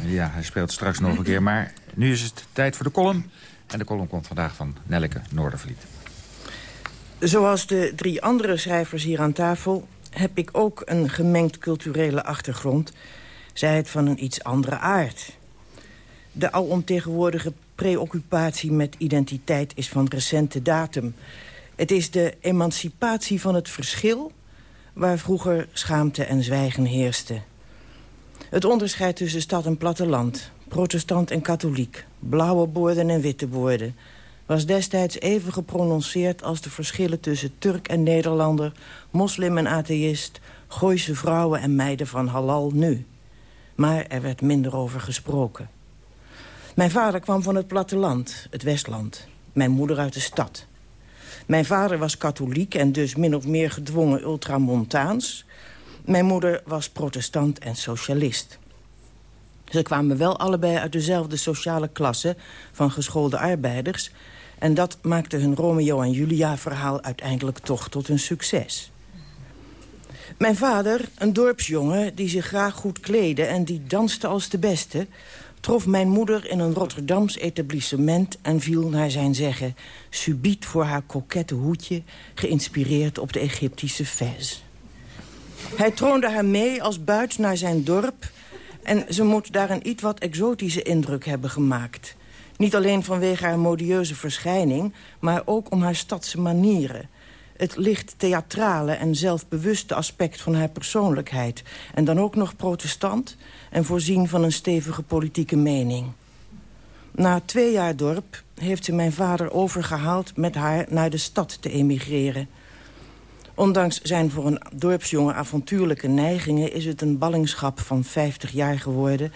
Ja, hij speelt straks nog een keer. Maar nu is het tijd voor de column. En de column komt vandaag van Nelleke Noordervliet. Zoals de drie andere schrijvers hier aan tafel... heb ik ook een gemengd culturele achtergrond. Zij het van een iets andere aard. De alomtegenwoordige preoccupatie met identiteit is van recente datum. Het is de emancipatie van het verschil... waar vroeger schaamte en zwijgen heersten. Het onderscheid tussen stad en platteland, protestant en katholiek... blauwe borden en witte borden... was destijds even geprononceerd als de verschillen tussen Turk en Nederlander... moslim en atheïst, Gooise vrouwen en meiden van halal nu. Maar er werd minder over gesproken. Mijn vader kwam van het platteland, het Westland. Mijn moeder uit de stad. Mijn vader was katholiek en dus min of meer gedwongen ultramontaans. Mijn moeder was protestant en socialist. Ze kwamen wel allebei uit dezelfde sociale klasse van geschoolde arbeiders... en dat maakte hun Romeo en Julia-verhaal uiteindelijk toch tot een succes. Mijn vader, een dorpsjongen die zich graag goed kleedde... en die danste als de beste, trof mijn moeder in een Rotterdams etablissement... en viel naar zijn zeggen subiet voor haar kokette hoedje... geïnspireerd op de Egyptische fez. Hij troonde haar mee als buit naar zijn dorp... en ze moet daar een iets wat exotische indruk hebben gemaakt. Niet alleen vanwege haar modieuze verschijning... maar ook om haar stadse manieren. Het licht theatrale en zelfbewuste aspect van haar persoonlijkheid. En dan ook nog protestant en voorzien van een stevige politieke mening. Na twee jaar dorp heeft ze mijn vader overgehaald met haar naar de stad te emigreren. Ondanks zijn voor een dorpsjongen avontuurlijke neigingen... is het een ballingschap van 50 jaar geworden...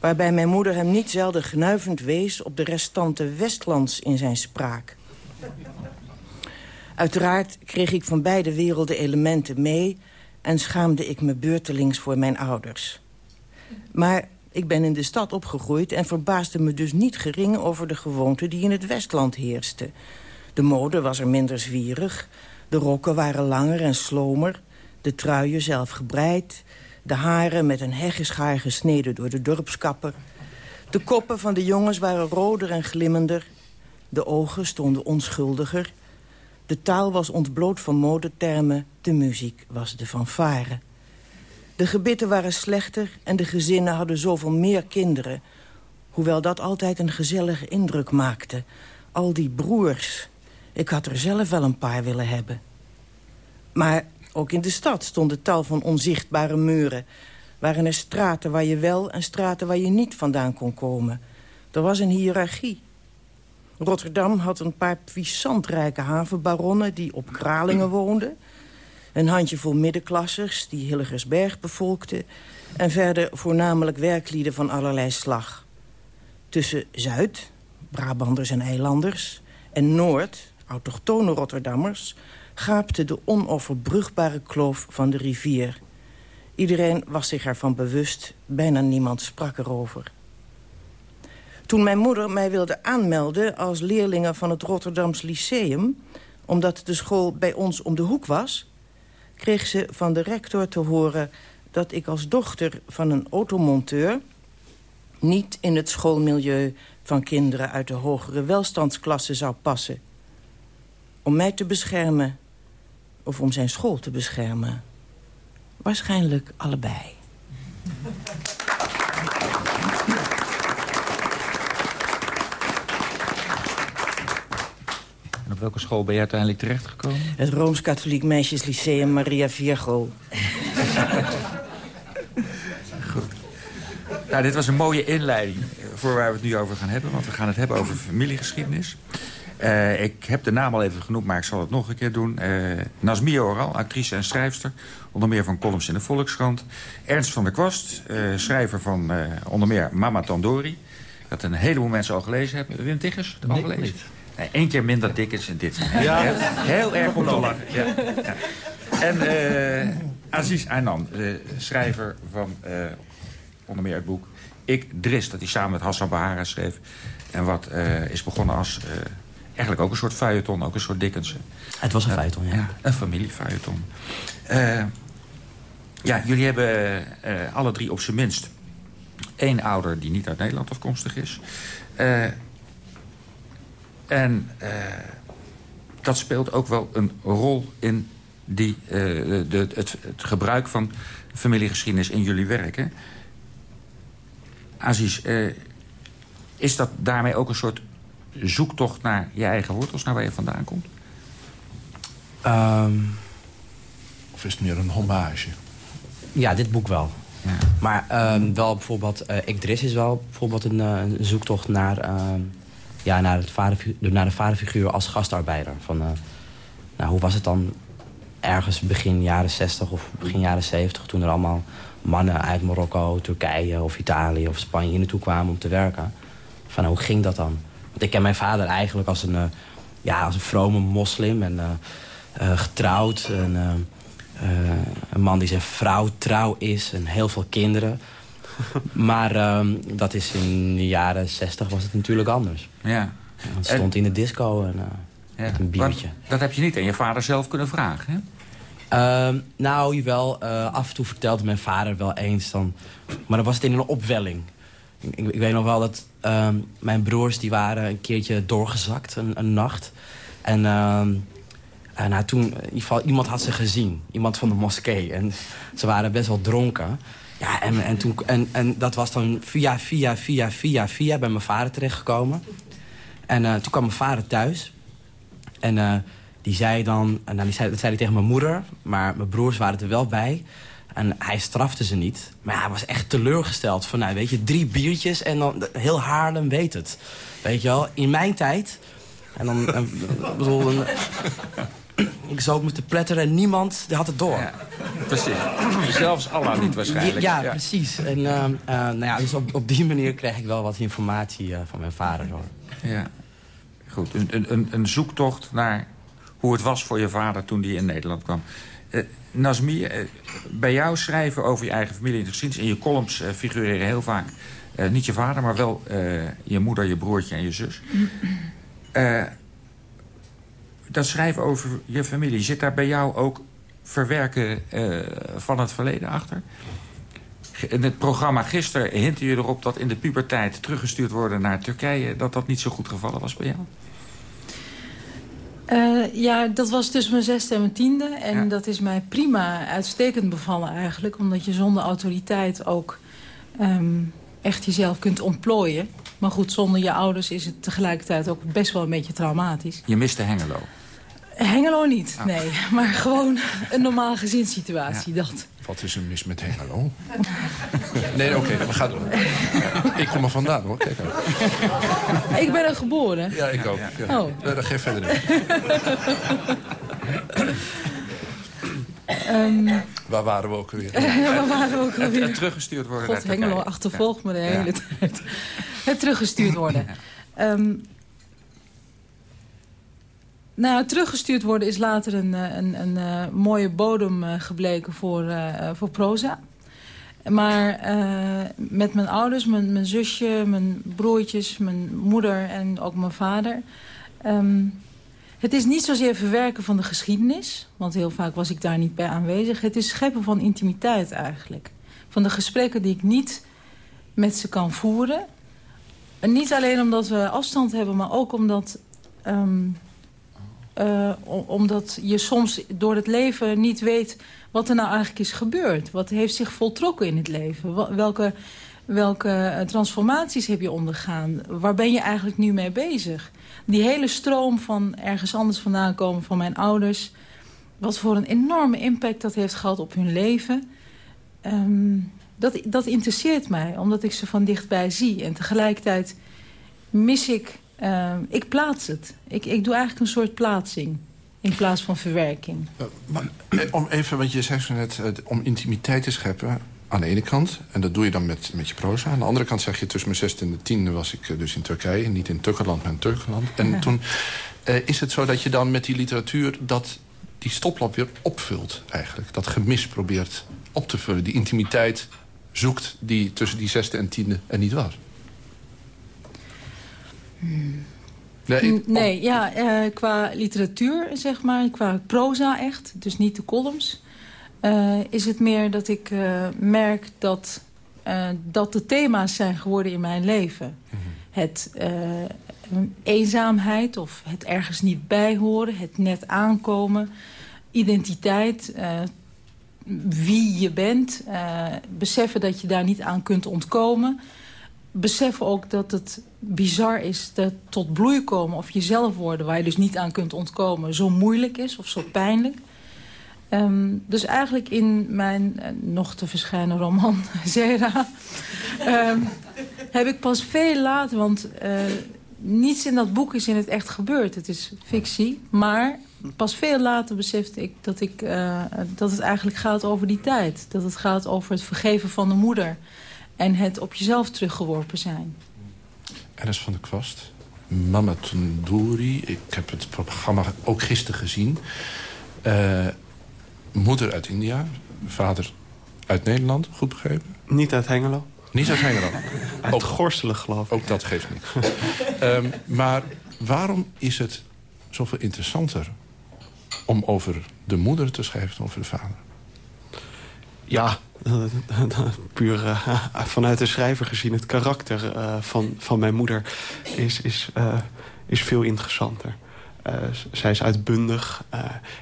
waarbij mijn moeder hem niet zelden gnuivend wees... op de restante Westlands in zijn spraak. Uiteraard kreeg ik van beide werelden elementen mee... en schaamde ik me beurtelings voor mijn ouders. Maar ik ben in de stad opgegroeid en verbaasde me dus niet gering... over de gewoonten die in het Westland heersten. De mode was er minder zwierig, de rokken waren langer en slomer... de truien zelf gebreid, de haren met een heggeschaar gesneden door de dorpskapper... De koppen van de jongens waren roder en glimmender. De ogen stonden onschuldiger. De taal was ontbloot van modetermen. De muziek was de fanfare. De gebitten waren slechter en de gezinnen hadden zoveel meer kinderen. Hoewel dat altijd een gezellige indruk maakte. Al die broers. Ik had er zelf wel een paar willen hebben. Maar ook in de stad stonden tal van onzichtbare muren. Waren er straten waar je wel en straten waar je niet vandaan kon komen. Er was een hiërarchie. Rotterdam had een paar puissant rijke havenbaronnen... die op Kralingen *clears throat* woonden. Een handjevol middenklassers die Hillegersberg bevolkten... en verder voornamelijk werklieden van allerlei slag. Tussen Zuid, Brabanders en eilanders... en Noord, autochtone Rotterdammers... gaapte de onoverbrugbare kloof van de rivier. Iedereen was zich ervan bewust, bijna niemand sprak erover. Toen mijn moeder mij wilde aanmelden als leerlinge van het Rotterdams Lyceum... omdat de school bij ons om de hoek was... kreeg ze van de rector te horen dat ik als dochter van een automonteur... niet in het schoolmilieu van kinderen uit de hogere welstandsklasse zou passen. Om mij te beschermen of om zijn school te beschermen. Waarschijnlijk allebei. En op welke school ben je uiteindelijk terechtgekomen? Het Rooms-Katholiek Meisjeslyceum Maria Virgo. Nou, dit was een mooie inleiding voor waar we het nu over gaan hebben. Want we gaan het hebben over familiegeschiedenis. Uh, ik heb de naam al even genoemd, maar ik zal het nog een keer doen. Uh, Nasmia Oral, actrice en schrijfster. Onder meer van columns in de Volkskrant. Ernst van der Kwast, uh, schrijver van onder meer Mama Tandori. Dat een heleboel mensen al gelezen hebben. Wim Tiggers, al Nee, gelezen? niet. Nee, Eén keer minder Dickens en dit. Ja. Heel erg om te lachen. Ja. Ja. En eh, Aziz Aynan, schrijver van eh, onder meer het boek Ik Drist... dat hij samen met Hassan Bahara schreef. En wat eh, is begonnen als eh, eigenlijk ook een soort feuilleton, ook een soort Dickens. Het was een feuilleton, ja. Ja, een familiefeuilleton. Eh ja, jullie hebben eh, alle drie op zijn minst één ouder die niet uit Nederland afkomstig is. Uh, en uh, dat speelt ook wel een rol in die, uh, de, het, het, gebruik van familiegeschiedenis in jullie werk. Hè? Aziz, is dat daarmee ook een soort zoektocht naar je eigen wortels, naar waar je vandaan komt? Um, of is het meer een hommage? Ja, dit boek wel. Ja. Maar um, wel bijvoorbeeld, uh, Dris is wel bijvoorbeeld een, uh, een zoektocht naar, uh, ja, naar, het vader, naar de vaderfiguur als gastarbeider. Van, nou, hoe was het dan ergens begin jaren 60 of begin jaren 70... toen er allemaal mannen uit Marokko, Turkije of Italië of Spanje naartoe kwamen om te werken. Van, hoe ging dat dan? Want ik ken mijn vader eigenlijk als een, ja, als een vrome moslim en getrouwd... En, uh, een man die zijn vrouw trouw is en heel veel kinderen. *laughs* maar uh, dat is in de jaren zestig was het natuurlijk anders. Ja. Dan stond in de disco en, ja. met een biertje. Maar dat heb je niet aan je vader zelf kunnen vragen, hè? Uh, nou, jawel. af en toe vertelde mijn vader wel eens dan... Maar dan was het in een opwelling. Ik, weet nog wel dat ehm, mijn broers die waren een keertje doorgezakt, een, een nacht. En ehm, en nou, toen, iemand had ze gezien. Iemand van de moskee. En ze waren best wel dronken. Ja, en, en, toen, en, en dat was dan via, via, via, via, via bij mijn vader terechtgekomen. En uh, toen kwam mijn vader thuis. En uh, die zei dan, nou, die zei, dat zei hij tegen mijn moeder. Maar mijn broers waren er wel bij. En hij strafte ze niet. Maar hij was echt teleurgesteld. Van, nou, weet je, drie biertjes en dan heel Haarlem weet het. Weet je wel, in mijn tijd... En dan, en, bedoel, een, *coughs* ik zou moeten pletteren en niemand die had het door. Ja, precies. *coughs* Zelfs Allah niet waarschijnlijk. Ja, ja. precies. En uh, uh, nou ja, dus op, op die manier kreeg ik wel wat informatie uh, van mijn vader. Hoor. Ja, goed. Een, een, een zoektocht naar hoe het was voor je vader toen hij in Nederland kwam. Uh, Nazmi, uh, bij jou schrijven over je eigen familie en in je columns uh, figureren heel vaak... niet je vader, maar wel je moeder, je broertje en je zus dat schrijven over je familie... zit daar bij jou ook verwerken van het verleden achter? In het programma gisteren hintte je erop dat in de puberteit... teruggestuurd worden naar Turkije... dat dat niet zo goed gevallen was bij jou? Uh, ja, dat was tussen mijn zesde en mijn tiende. En ja. dat is mij prima uitstekend bevallen eigenlijk. Omdat je zonder autoriteit ook um, echt jezelf kunt ontplooien. Maar goed, zonder je ouders is het tegelijkertijd ook best wel een beetje traumatisch. Je miste Hengelo? Hengelo niet, oh. nee. Maar gewoon een normale gezinssituatie, ja. dat. Wat is er mis met Hengelo? nee, oké, okay, we gaan door. Ik kom er vandaan, hoor. Kijk uit. Ik ben er geboren. Ja, ik ook. Ja. Oh. Nee, dat geeft verder niet. Um, Waar waren we ook weer? *laughs* Waar waren we ook alweer? Het, teruggestuurd worden. God, Hengelo achtervolgt me de hele tijd. Het teruggestuurd worden. Um, nou, teruggestuurd worden is later een, eh, een, een, eh, mooie bodem uh, gebleken voor, uh, voor proza. Maar met mijn ouders, mijn, mijn zusje, mijn broertjes, mijn moeder en ook mijn vader... Um, het is niet zozeer verwerken van de geschiedenis, want heel vaak was ik daar niet bij aanwezig. Het is scheppen van intimiteit eigenlijk. Van de gesprekken die ik niet met ze kan voeren. En niet alleen omdat we afstand hebben, maar ook omdat... Um, uh, omdat je soms door het leven niet weet wat er nou eigenlijk is gebeurd. Wat heeft zich voltrokken in het leven? Welke, welke transformaties heb je ondergaan? Waar ben je eigenlijk nu mee bezig? Die hele stroom van ergens anders vandaan komen van mijn ouders... wat voor een enorme impact dat heeft gehad op hun leven... Um, dat, dat interesseert mij, omdat ik ze van dichtbij zie. En tegelijkertijd mis ik uh, ik plaats het. Ik, ik doe eigenlijk een soort plaatsing. In plaats van verwerking. Uh, maar, eh, om even, want je zei zo net, uh, om intimiteit te scheppen aan de ene kant. En dat doe je dan met, met je proza. Aan de andere kant zeg je, tussen mijn zesde en de tiende was ik dus in Turkije. Niet in Turkenland, maar in Turkenland. En ja. toen is het zo dat je dan met die literatuur... dat die stoplap weer opvult eigenlijk. Dat gemis probeert op te vullen. Die intimiteit zoekt die tussen die zesde en tiende er niet was. Nee, ik... nee, ja, uh, qua literatuur, zeg maar, qua proza echt, dus niet de columns... Uh, is het meer dat ik uh, merk dat dat de thema's zijn geworden in mijn leven. Het uh, eenzaamheid of het ergens niet bijhoren, het net aankomen, identiteit, wie je bent, beseffen dat je daar niet aan kunt ontkomen. Beseffen ook dat het bizar is dat tot bloei komen of jezelf worden... waar je dus niet aan kunt ontkomen, zo moeilijk is of zo pijnlijk. Um, dus eigenlijk in mijn uh, nog te verschijnen roman *laughs* Zera... um, heb ik pas veel later, want uh, niets in dat boek is in het echt gebeurd. Het is fictie, maar pas veel later besefte ik dat, ik, uh, dat het eigenlijk gaat over die tijd. Dat het gaat over het vergeven van de moeder en het op jezelf teruggeworpen zijn. Ernst van de Kwast, Mama Tunduri. Ik heb het programma ook gisteren gezien. Uh, moeder uit India, vader uit Nederland, goed begrepen? Niet uit Hengelo. Niet uit Hengelo? *laughs* uit ook, Gorselen, geloof ik. Ook dat geeft niet. um, maar waarom is het zoveel interessanter om over de moeder te schrijven dan over de vader? Ja, *laughs* puur uh, vanuit de schrijver gezien... het karakter uh, van, van mijn moeder is, is, uh, is veel interessanter. Zij is uitbundig.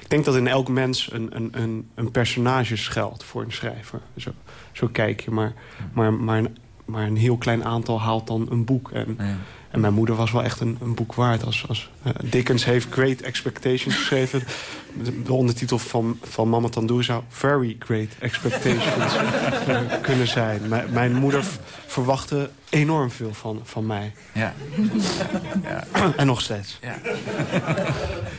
Ik denk dat in elk mens een, een, een, een personage schuilt voor een schrijver. Zo, zo kijk je. Maar, maar, maar, maar een heel klein aantal haalt dan een boek. En, ja. en mijn moeder was wel echt een, een boek waard. Als, als, Dickens heeft Great Expectations geschreven. De, de ondertitel van, van Mama Tandoor zou Very Great Expectations *laughs* kunnen zijn. M mijn moeder verwachtte enorm veel van, van mij. Ja. ja. En nog steeds. Ja.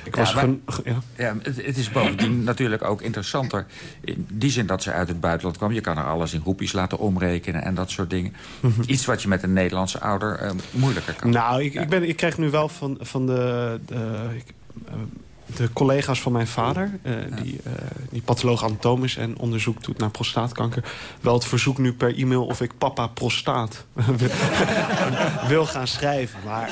Ik was ja, maar, ja. ja het, het, is bovendien natuurlijk ook interessanter. In die zin dat ze uit het buitenland kwam. Je kan er alles in groepjes laten omrekenen en dat soort dingen. -hmm. Iets wat je met een Nederlandse ouder uh, moeilijker kan. Nou, ik, ik, ben, ik krijg nu wel van, van de... de ik, uh, de collega's van mijn vader, uh, ja. die, uh, die patholoog anatoom is en onderzoek doet naar prostaatkanker, wel het verzoek nu per e-mail of ik papa prostaat *laughs* *laughs* wil gaan schrijven. Maar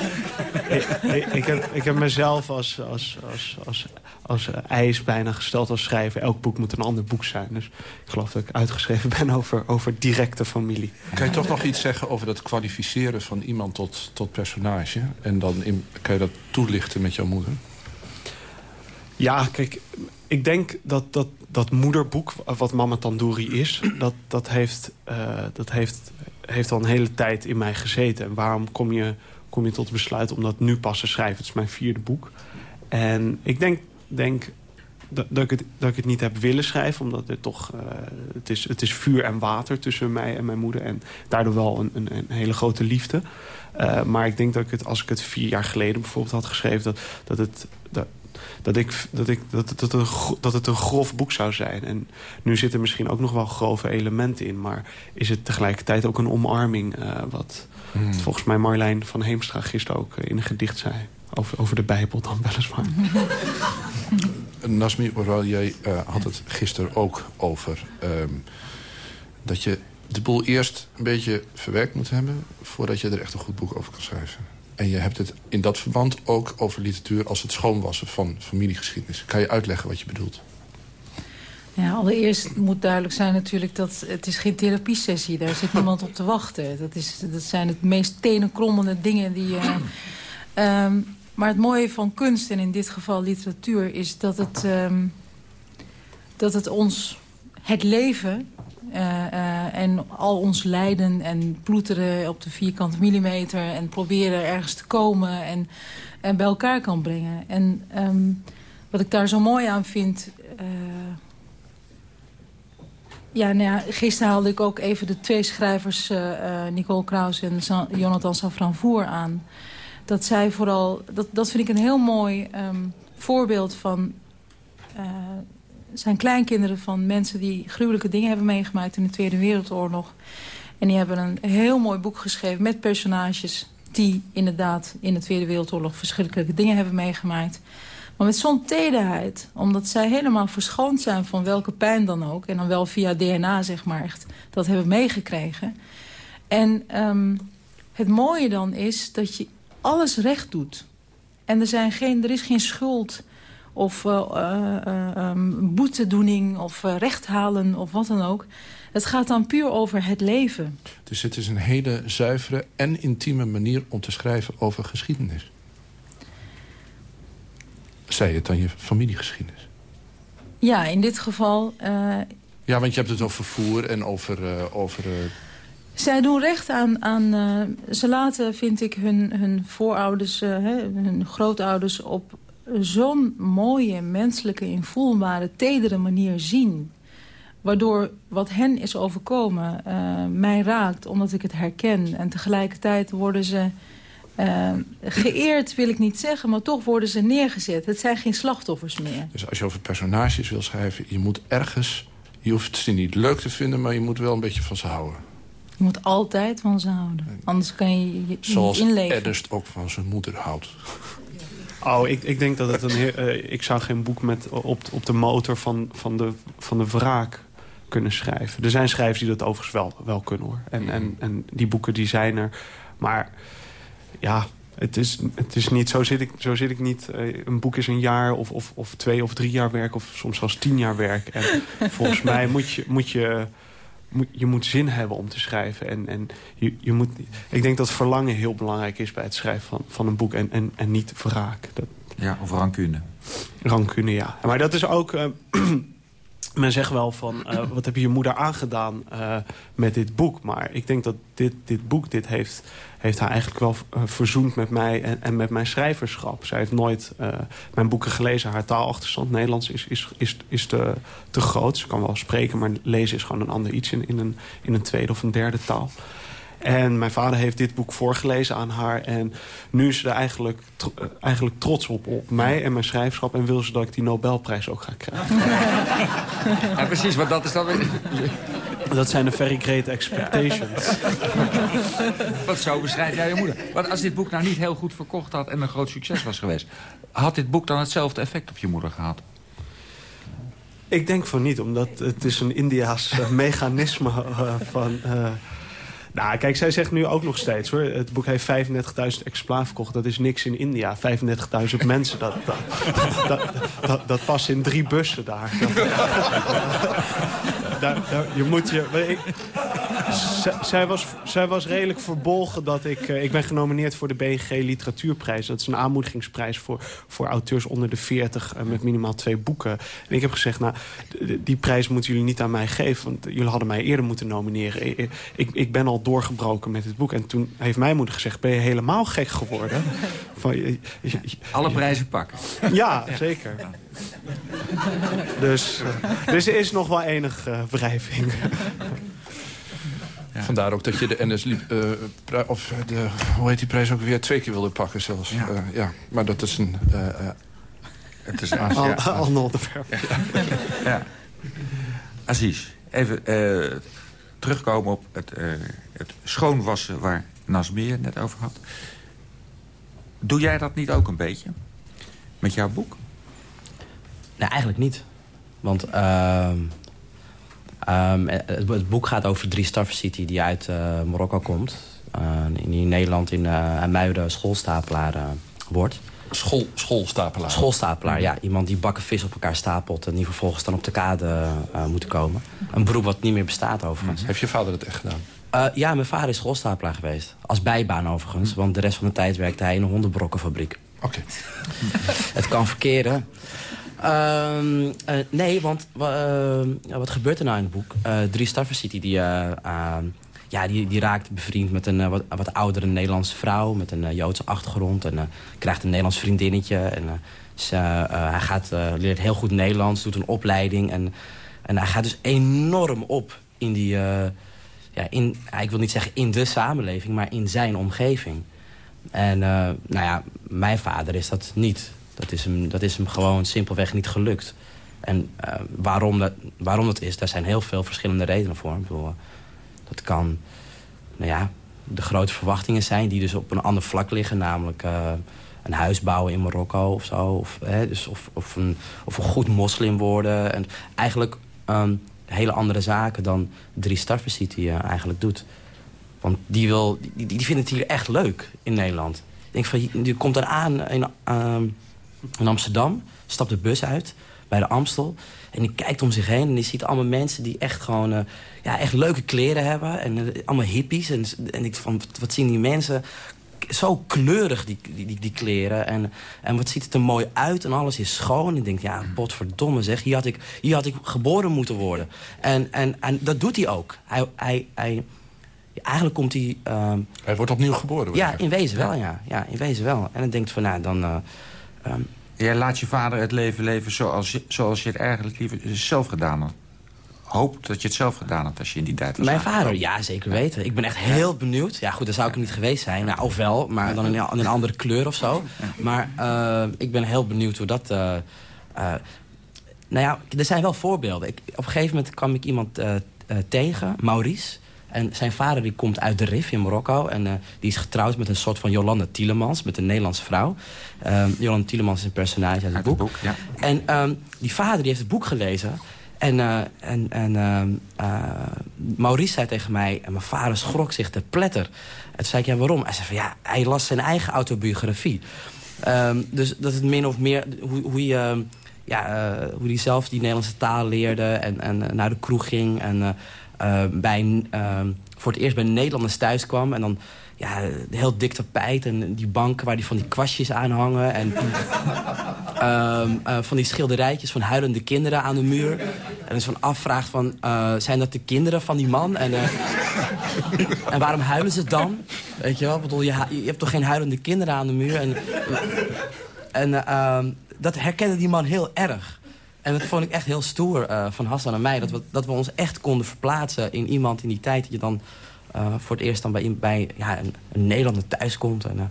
ik, ik, ik, heb, ik heb mezelf als, als, als, als, als eis bijna gesteld als schrijver. Elk boek moet een ander boek zijn. Dus ik geloof dat ik uitgeschreven ben over, over directe familie. Kan je toch nog iets zeggen over dat kwalificeren van iemand tot, tot personage? En dan in, kan je dat toelichten met jouw moeder? Ja, kijk, ik denk dat dat, dat moederboek, wat Mama Tandoori is... dat, dat, heeft, uh, dat heeft, heeft al een hele tijd in mij gezeten. En waarom kom je, kom je tot het besluit om dat nu pas te schrijven? Het is mijn vierde boek. En ik denk, denk dat, dat, ik het, dat ik het niet heb willen schrijven... omdat het toch... Uh, het, is, het is vuur en water tussen mij en mijn moeder... en daardoor wel een, een, een hele grote liefde... Uh, maar ik denk dat ik het, als ik het vier jaar geleden bijvoorbeeld had geschreven... dat, dat, het, dat, dat, ik, dat, ik, dat, dat, een, dat het een grof boek zou zijn. En nu zitten misschien ook nog wel grove elementen in. Maar is het tegelijkertijd ook een omarming... Uh, wat hmm. volgens mij Marlijn van Heemstra gisteren ook in een gedicht zei. Over, over de Bijbel dan weliswaar. *laughs* Nasmi Oral, jij uh, had het gisteren ook over... Um, dat je de boel eerst een beetje verwerkt moet hebben... voordat je er echt een goed boek over kan schrijven. En je hebt het in dat verband ook over literatuur... als het schoonwassen van familiegeschiedenis. Kan je uitleggen wat je bedoelt? Ja, allereerst moet duidelijk zijn natuurlijk dat het is geen therapiesessie. Daar zit *laughs* niemand op te wachten. Dat, is, dat zijn het meest tenenkrommende dingen die... Uh, um, maar het mooie van kunst, en in dit geval literatuur... is dat het, um, dat het ons het leven Uh, uh, en al ons lijden en ploeteren op de vierkante millimeter... en proberen ergens te komen en, en bij elkaar kan brengen. En um, wat ik daar zo mooi aan vind... Uh, ja, nou gisteren haalde ik ook even de twee schrijvers... Nicole Kraus en Jonathan Safranvoer aan. Dat zij vooral... Dat, dat vind ik een heel mooi um, voorbeeld van zijn kleinkinderen van mensen die gruwelijke dingen hebben meegemaakt in de Tweede Wereldoorlog. En die hebben een heel mooi boek geschreven met personages die inderdaad in de Tweede Wereldoorlog verschrikkelijke dingen hebben meegemaakt. Maar met zo'n tederheid, omdat zij helemaal verschoond zijn van welke pijn dan ook. En dan wel via DNA, zeg maar, echt dat hebben meegekregen. En um, het mooie dan is dat je alles recht doet. En er, zijn geen, er is geen schuld of um, boetedoening of recht halen of wat dan ook. Het gaat dan puur over het leven. Dus het is een hele zuivere en intieme manier om te schrijven over geschiedenis. Zij het dan je familiegeschiedenis? Ja, in dit geval... Uh... Ja, want je hebt het over vervoer en over... Uh, over uh... Zij doen recht aan... aan ze laten, vind ik, hun, hun voorouders, hun grootouders... op zo'n mooie, menselijke, invoelbare, tedere manier zien. Waardoor wat hen is overkomen mij raakt, omdat ik het herken. En tegelijkertijd worden ze uh, geëerd wil ik niet zeggen, maar toch worden ze neergezet. Het zijn geen slachtoffers meer. Dus als je over personages wil schrijven, je moet ergens... je hoeft ze niet leuk te vinden, maar je moet wel een beetje van ze houden. Je moet altijd van ze houden. Anders kan je je Zoals niet inleven. Ernest ook van zijn moeder houdt. Oh, ik, ik denk dat het een... Heer, uh, ik zou geen boek met, op, op de motor van, van, de, van de wraak kunnen schrijven. Er zijn schrijvers die dat overigens wel, wel kunnen, hoor. En, en, en die boeken die zijn er. Maar ja, het is, het is niet, zo zit ik, zo zit ik niet. Uh, een boek is een jaar of, of, of twee of drie jaar werk... of soms zelfs tien jaar werk. En *laughs* volgens mij moet je, moet je, je moet zin hebben om te schrijven. En, en je, je moet, ik denk dat verlangen heel belangrijk is bij het schrijven van, van een boek... en, en, en niet wraak. Dat, ja, of rancune. Rancune, ja. Maar dat is ook... Uh, *clears throat* men zegt wel van, uh, wat heb je je moeder aangedaan uh, met dit boek? Maar ik denk dat dit, dit boek, dit heeft, heeft haar eigenlijk wel uh, verzoend met mij en, en, met mijn schrijverschap. Zij heeft nooit mijn boeken gelezen. Haar taalachterstand, Nederlands, is, is, is, is te, te groot. Ze kan wel spreken, maar lezen is gewoon een ander iets in, in, een, in een tweede of een derde taal. En mijn vader heeft dit boek voorgelezen aan haar. En nu is ze er eigenlijk, eigenlijk trots op, op mij en mijn schrijfschap. En wil ze dat ik die Nobelprijs ook ga krijgen. *laughs* Ja, precies, want dat is dan weer... Dat zijn de very great expectations. Wat zo beschrijf jij je moeder. Want als dit boek nou niet heel goed verkocht had en een groot succes was geweest... had dit boek dan hetzelfde effect op je moeder gehad? Ik denk van niet, omdat het is een Indiaas *laughs* mechanisme uh, van... Uh, nou, kijk, zij zegt nu ook nog steeds, hoor. Het boek heeft 35.000 exemplaren verkocht. Dat is niks in India. 35.000 mensen, dat, dat, dat, dat, dat past in drie bussen daar. *laughs* daar, daar, je moet je... Ik, zij, was, zij was redelijk verbolgen dat ik... Uh, ik ben genomineerd voor de BNG Literatuurprijs. Dat is een aanmoedigingsprijs voor, voor auteurs onder de 40... Uh, met minimaal twee boeken. En ik heb gezegd, nou, die prijs moeten jullie niet aan mij geven... want jullie hadden mij eerder moeten nomineren. Ik, ik, ik ben al doorgebroken met het boek. En toen heeft mijn moeder gezegd, ben je helemaal gek geworden? *laughs* Van, je, je, Alle prijzen pakken. Ja, zeker. Dus, uh, dus er is nog wel enig uh, wrijving. *laughs* Ja. Vandaar ook dat je de NS uh, of de, hoe heet die prijs ook weer, twee keer wilde pakken zelfs. Ja, uh, ja. maar dat is een... Uh, het is een Al, ja. ander onderwerp. Ja. ja. Aziz, even terugkomen op het, het schoonwassen waar Nasmeer net over had. Doe jij dat niet ook een beetje? Met jouw boek? Nee, eigenlijk niet. Want uh, um, het, het, boek gaat over Drie Star City die uit uh, Marokko komt. Uh, in, in Nederland in uh, Muiden schoolstapelaar wordt. School, schoolstapelaar? Schoolstapelaar, ja. Iemand die bakken vis op elkaar stapelt... en die vervolgens dan op de kade moeten komen. Een beroep wat niet meer bestaat overigens. Heeft je vader dat echt gedaan? Uh, ja, mijn vader is schoolstapelaar geweest. Als bijbaan overigens, want de rest van de tijd werkte hij in een hondenbrokkenfabriek. Oké. Okay. *laughs* het kan verkeren. Uh, uh, nee, want uh, wat gebeurt er nou in het boek? Drie Starver City die, ja, die, die raakt bevriend met een wat, wat, oudere Nederlandse vrouw... met een Joodse achtergrond en krijgt een Nederlands vriendinnetje. En, hij gaat, leert heel goed Nederlands, doet een opleiding... en, en hij gaat dus enorm op in die... ja, in, ik wil niet zeggen in de samenleving, maar in zijn omgeving. En nou ja, mijn vader is dat niet... Dat is hem, dat is hem gewoon simpelweg niet gelukt. En uh, waarom, dat, waarom dat is, daar zijn heel veel verschillende redenen voor. Bedoel, dat kan nou ja, de grote verwachtingen zijn die dus op een ander vlak liggen. Namelijk uh, een huis bouwen in Marokko of zo. Of, hè, dus of, of, een, of een goed moslim worden. En eigenlijk um, hele andere zaken dan Drie Star City uh, eigenlijk doet. Want die, wil, die, die het hier echt leuk in Nederland. Ik denk van, je komt eraan in... Uh, in Amsterdam, stapt de bus uit bij de Amstel. En die kijkt om zich heen en die ziet allemaal mensen die echt gewoon... eh, ja, echt leuke kleren hebben. En eh, allemaal hippies. En, en ik van, wat zien die mensen zo kleurig, die, die, die, kleren. En, en wat ziet het er mooi uit en alles is schoon. En ik denk, ja, potverdomme zeg, hier had ik, hier had ik geboren moeten worden. En, en, en dat doet hij ook. Hij, hij, hij, eigenlijk komt hij... ehm, Hij wordt opnieuw geboren. ja, in wezen wel, ja. ja. In wezen wel. En dan denkt van, nou, dan... Jij laat je vader het leven leven zoals je, zoals je het eigenlijk liever zelf gedaan had. Hoop dat je het zelf gedaan had als je in die tijd was Mijn vader, aangekomen. ja, zeker weten. Ik ben echt heel benieuwd. Ja, goed, daar zou ik niet geweest zijn. Nou, of wel, maar dan in, een- andere kleur of zo. Maar eh, ik ben heel benieuwd hoe dat... eh, eh, nou ja, er zijn wel voorbeelden. Ik, op een gegeven moment kwam ik iemand tegen, Maurice. En zijn vader die komt uit de Rif in Marokko. En eh, die is getrouwd met een soort van Jolanda Tielemans, met een Nederlandse vrouw. Ehm Jolanda Tielemans is een personage uit het boek. ja. En ehm, die vader die heeft het boek gelezen. En, eh, en, en ehm, eh, Maurice zei tegen mij... en mijn vader schrok zich te pletter. En toen zei ik, ja, waarom? Hij zei van, ja, hij las zijn eigen autobiografie. Dus dat het min of meer... hoe, hoe je... ja, hoe hij zelf die Nederlandse taal leerde en, en naar de kroeg ging. En eh, eh, bij, ehm, voor het eerst bij Nederlanders thuis kwam. En dan ja, heel dik tapijt en die banken waar die van die kwastjes aan hangen. En *laughs* ehm, eh, van die schilderijtjes van huilende kinderen aan de muur. En dus van afvraagt van, eh, zijn dat de kinderen van die man? En, eh, *laughs* en waarom huilen ze dan? Weet je wel, bedoel, je, je hebt toch geen huilende kinderen aan de muur? En, en eh, dat herkende die man heel erg. En dat vond ik echt heel stoer eh, van Hassan en mij. Dat we, dat we ons echt konden verplaatsen in iemand in die tijd... dat je dan eh, voor het eerst dan bij, bij ja, een, een Nederlander thuis komt. En, eh,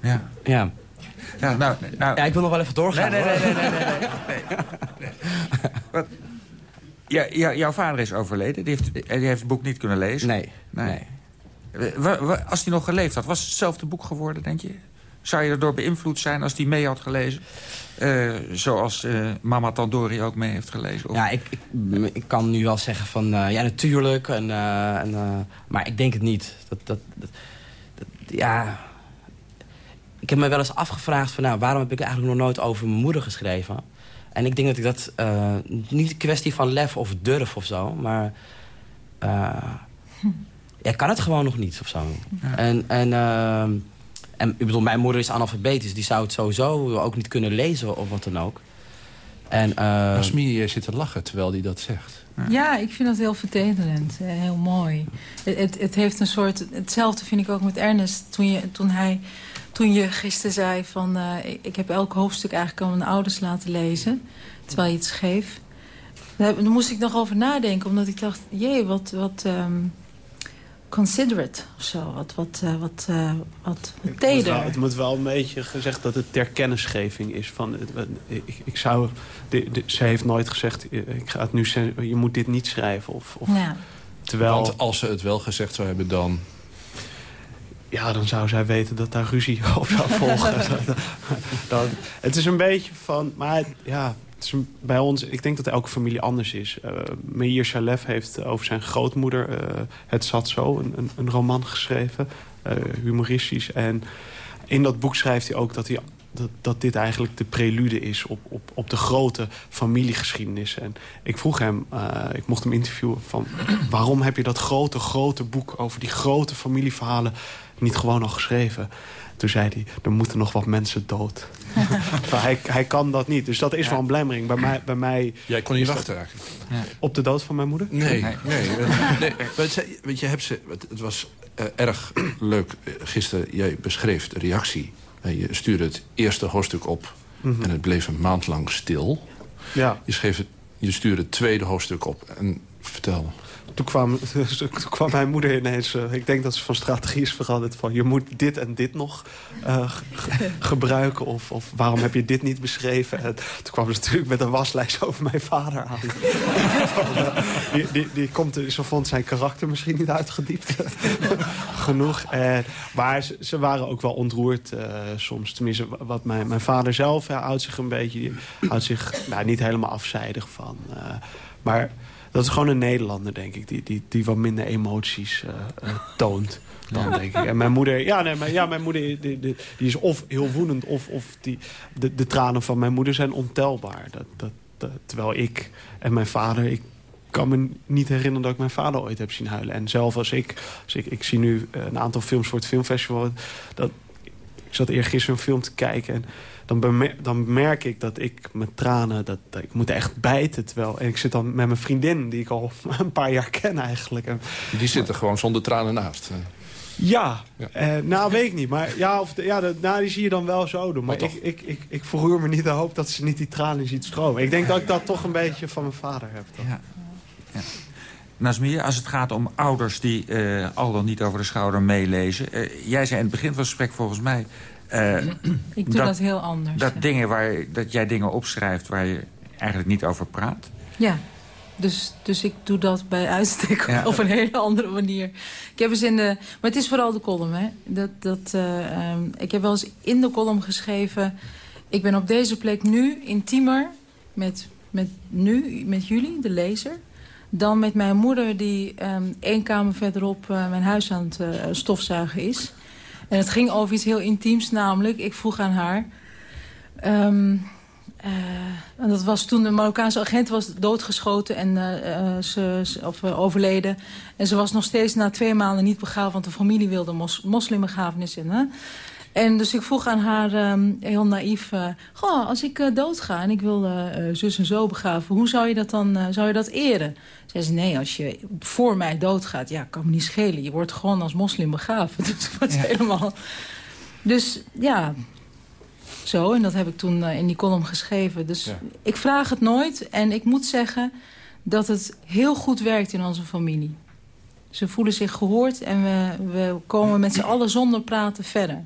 Ja. ja. Ja, nou, nou, ja, ik wil nog wel even doorgaan. Nee, nee, nee, nee, nee, nee, nee. Wat? Ja, ja, jouw vader is overleden. Die heeft, die heeft het boek niet kunnen lezen. Nee, nee. Wa- Als hij nog geleefd had, was het hetzelfde boek geworden, denk je? Zou je erdoor beïnvloed zijn als hij mee had gelezen? Eh, zoals eh, Mama Tandori ook mee heeft gelezen? Of- Ja, ik, ik, ik kan nu wel zeggen van, eh, ja, natuurlijk. En, eh, en, eh, maar ik denk het niet. Dat, dat, dat, dat- ja... Ik heb me wel eens afgevraagd van, nou, waarom heb ik eigenlijk nog nooit over mijn moeder geschreven? En ik denk dat ik dat, eh, niet een kwestie van lef of durf of zo, maar... eh *laughs* ja, ik kan het gewoon nog niet of zo. En, en, ehm, en ik bedoel, mijn moeder is analfabetisch. Die zou het sowieso ook niet kunnen lezen of wat dan ook. En, eh, jij zit te lachen terwijl hij dat zegt. Ja, ik vind dat heel vertederend. eh, Heel mooi. Het, het, het heeft een soort... Hetzelfde vind ik ook met Ernest. Toen je, toen hij, toen je gisteren zei van... eh, ik, heb elk hoofdstuk eigenlijk aan mijn ouders laten lezen. Terwijl je het schreef. Daar, daar moest ik nog over nadenken. Omdat ik dacht, jee, wat... wat ehm, considerate of zo. Wat, wat, eh, wat, eh, wat, wat Het moet, wel, teder. het moet wel een beetje gezegd dat het ter kennisgeving is. Van, ik, ik zou, de, de- ze heeft nooit gezegd, eh, ik ga het nu je moet dit niet schrijven. Of, of, Ja. Terwijl, Want als ze het wel gezegd zou hebben, dan... ja, dan zou zij weten dat daar ruzie *laughs* op zou volgen. *laughs* dat, dat- het is een beetje van, maar ja, bij ons, ik denk dat elke familie anders is. Eh Meir heeft over zijn grootmoeder, eh, Het zat zo, een, een, roman geschreven, eh, humoristisch. En in dat boek schrijft hij ook dat, hij, dat, dat dit eigenlijk de prelude is op, op, op de grote familiegeschiedenis. En ik vroeg hem, ik mocht hem interviewen van... waarom heb je dat grote, grote boek over die grote familieverhalen niet gewoon al geschreven? Toen zei hij, er moeten nog wat mensen dood. *laughs* Hij, hij kan dat niet, dus dat is wel een belemmering. Bij mij, bij mij Jij kon niet wachten eigenlijk. Op de dood van mijn moeder? Nee, Nee. nee. nee, *laughs* nee. Want je hebt ze, het het was eh, erg *clears throat* leuk. eh, Gisteren, jij beschreef de reactie. Eh, Je stuurde het eerste hoofdstuk op Mhm. en het bleef een maand lang stil. Ja. Je, schreef het, je stuurde het tweede hoofdstuk op. En vertel. Toen kwam, *laughs* toen kwam mijn moeder ineens... eh, ik denk dat ze van strategie is veranderd. Van je moet dit en dit nog eh, ge- *laughs* gebruiken. Of, of waarom heb je dit niet beschreven? En toen kwam ze natuurlijk met een waslijst over mijn vader aan. *laughs* Van, eh, die, die, die komt, ze vond zijn karakter misschien niet uitgediept genoeg. En, maar ze, ze waren ook wel ontroerd soms. Tenminste, wat mijn, mijn vader zelf ja, houdt zich een beetje... houdt zich nou, niet helemaal afzijdig van. maar dat is gewoon een Nederlander, denk ik. Die, die, die wat minder emoties uh, toont. Dan, denk ik. En mijn moeder, ja, nee, maar, ja, mijn moeder die, die, die, is of heel woedend... of, of die, de, de tranen van mijn moeder zijn ontelbaar. Dat, dat, dat, terwijl ik en mijn vader... Ik, kan me niet herinneren dat ik mijn vader ooit heb zien huilen. En zelf als ik... Als ik, ik zie nu een aantal films voor het filmfestival... Dat, ik zat eergisteren een film te kijken... en dan, dan merk ik dat ik met tranen, dat, ik moet echt bijten. Terwijl, en ik zit dan met mijn vriendin, die ik al *laughs* een paar jaar ken eigenlijk. En, die zitten gewoon zonder tranen naast. Ja, ja. Eh, nou weet ik niet. Maar ja, of de, ja de, nou, die zie je dan wel zo doen. Maar, maar ik, ik, ik, ik verroer me niet de hoop dat ze niet die tranen ziet stromen. Ik denk dat ik dat toch een beetje van mijn vader heb. Ja. ja. Nasmir, als het gaat om ouders die uh, al dan niet over de schouder meelezen. Uh, jij zei in het begin van het gesprek volgens mij... Uh, ik doe dat, heel anders. Dat, dingen waar, dat jij dingen opschrijft waar je eigenlijk niet over praat? Ja, dus, dus ik doe dat bij uitstek op een hele andere manier. Ik heb eens in de, maar het is vooral de column. Hè. Dat, dat, um, ik heb wel eens in de column geschreven... ik ben op deze plek nu intiemer met, met, nu, met jullie, de lezer... dan met mijn moeder die um, één kamer verderop uh, mijn huis aan het uh, stofzuigen is... En het ging over iets heel intiems, namelijk, ik vroeg aan haar... Um, uh, en dat was toen de Marokkaanse agent was doodgeschoten en uh, ze, of, overleden. En ze was nog steeds na twee maanden niet begraven, want de familie wilde mos, moslimbegrafenis in. Hè? En dus ik vroeg aan haar um, heel naïef... Uh, goh, als ik uh, doodga en ik wil uh, zus en zo begraven... hoe zou je dat dan zou je dat eren? Zei ze, nee, als je voor mij doodgaat... ja, kan me niet schelen. Je wordt gewoon als moslim begraven. *laughs* Dus wordt ja. helemaal... Dus ja, zo. En dat heb ik toen in die column geschreven. Dus ja. ik vraag het nooit. En ik moet zeggen dat het heel goed werkt in onze familie. Ze voelen zich gehoord en we, we komen met z'n allen zonder praten verder.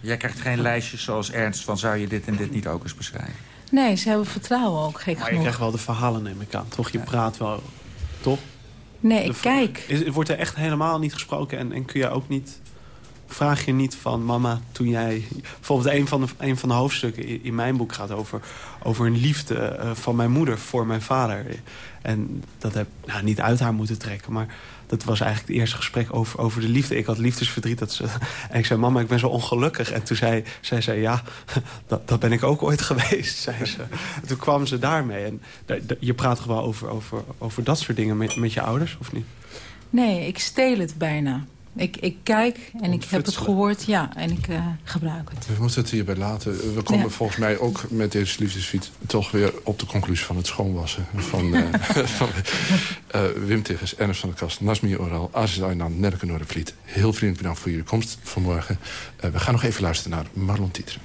Jij krijgt geen lijstjes zoals Ernst van zou je dit en dit niet ook eens beschrijven? Nee, ze hebben vertrouwen ook, gek Maar genoeg. je krijgt wel de verhalen, neem ik aan. Toch, je ja. praat wel, toch? Nee, ik kijk. Is, wordt er echt helemaal niet gesproken en, en kun je ook niet... Vraag je niet van, mama, toen jij... Bijvoorbeeld een van de, een van de hoofdstukken in, mijn boek gaat over, over een liefde uh, van mijn moeder voor mijn vader. En dat heb ik nou, niet uit haar moeten trekken, maar dat was eigenlijk het eerste gesprek over, over de liefde. Ik had liefdesverdriet. Dat ze, *laughs* en ik zei, mama, ik ben zo ongelukkig. En toen zei zei ja, *laughs* dat, dat ben ik ook ooit *laughs* geweest, zei ze. En toen kwam ze daarmee. En je praat wel over, over, over dat soort dingen met, met je ouders, of niet? Nee, ik steel het bijna. Ik, ik kijk en ik heb het gehoord, ja, en ik uh, gebruik het. We moeten het hierbij laten. We komen ja. volgens mij ook met deze liefdesfiets... toch weer op de conclusie van het schoonwassen. Van, uh, *laughs* van uh, Wim Tigges, Ernst van der Kast, Nasmi Oral... Aziz Aynan, Nelleke Noordervliet. Heel vriendelijk bedankt voor jullie komst vanmorgen. we gaan nog even luisteren naar Marlon Tieter.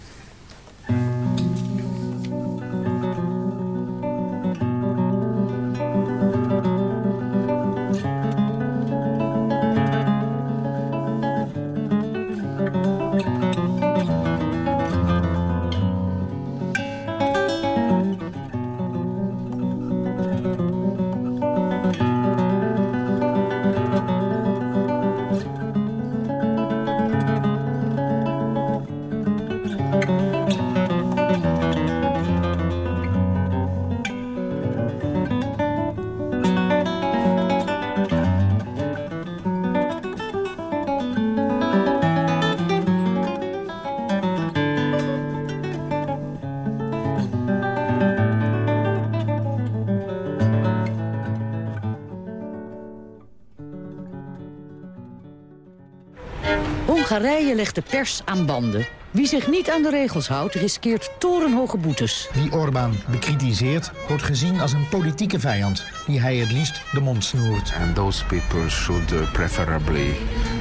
Hongarije legt de pers aan banden. Wie zich niet aan de regels houdt, riskeert torenhoge boetes. Wie Orbán bekritiseert, wordt gezien als een politieke vijand... die hij het liefst de mond snoert. And those people should preferably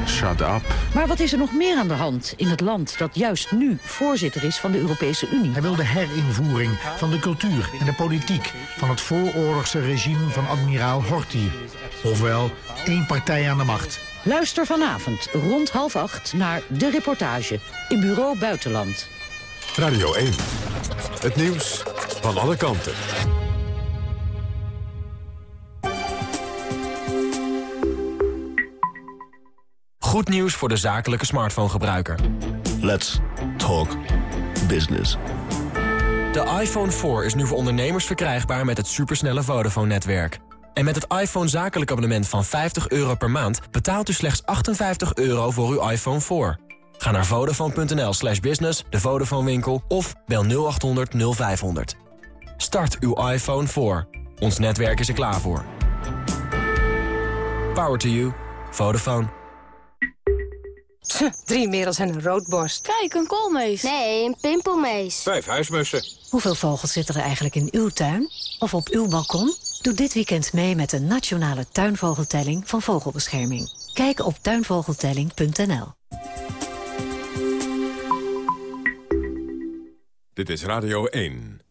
shut up. Maar wat is er nog meer aan de hand in het land dat juist nu voorzitter is van de Europese Unie? Hij wil de herinvoering van de cultuur en de politiek... van het vooroorlogse regime van admiraal Horthy. Ofwel, één partij aan de macht... Luister vanavond rond half acht naar De Reportage in Bureau Buitenland. Radio 1. Het nieuws van alle kanten. Goed nieuws voor de zakelijke smartphone-gebruiker. Let's talk business. De iPhone 4 is nu voor ondernemers verkrijgbaar met het supersnelle Vodafone-netwerk. En met het iPhone zakelijk abonnement van 50 euro per maand... betaalt u slechts 58 euro voor uw iPhone 4. Ga naar vodafone.nl slash business, de Vodafone winkel... of bel 0800 0500. Start uw iPhone 4. Ons netwerk is er klaar voor. Power to you. Vodafone. Drie merels en een roodborst. Kijk, een koolmees. Nee, een pimpelmees. Vijf huismussen. Hoeveel vogels zitten er eigenlijk in uw tuin? Of op uw balkon? Doe dit weekend mee met de nationale tuinvogeltelling van Vogelbescherming. Kijk op tuinvogeltelling.nl. Dit is Radio 1.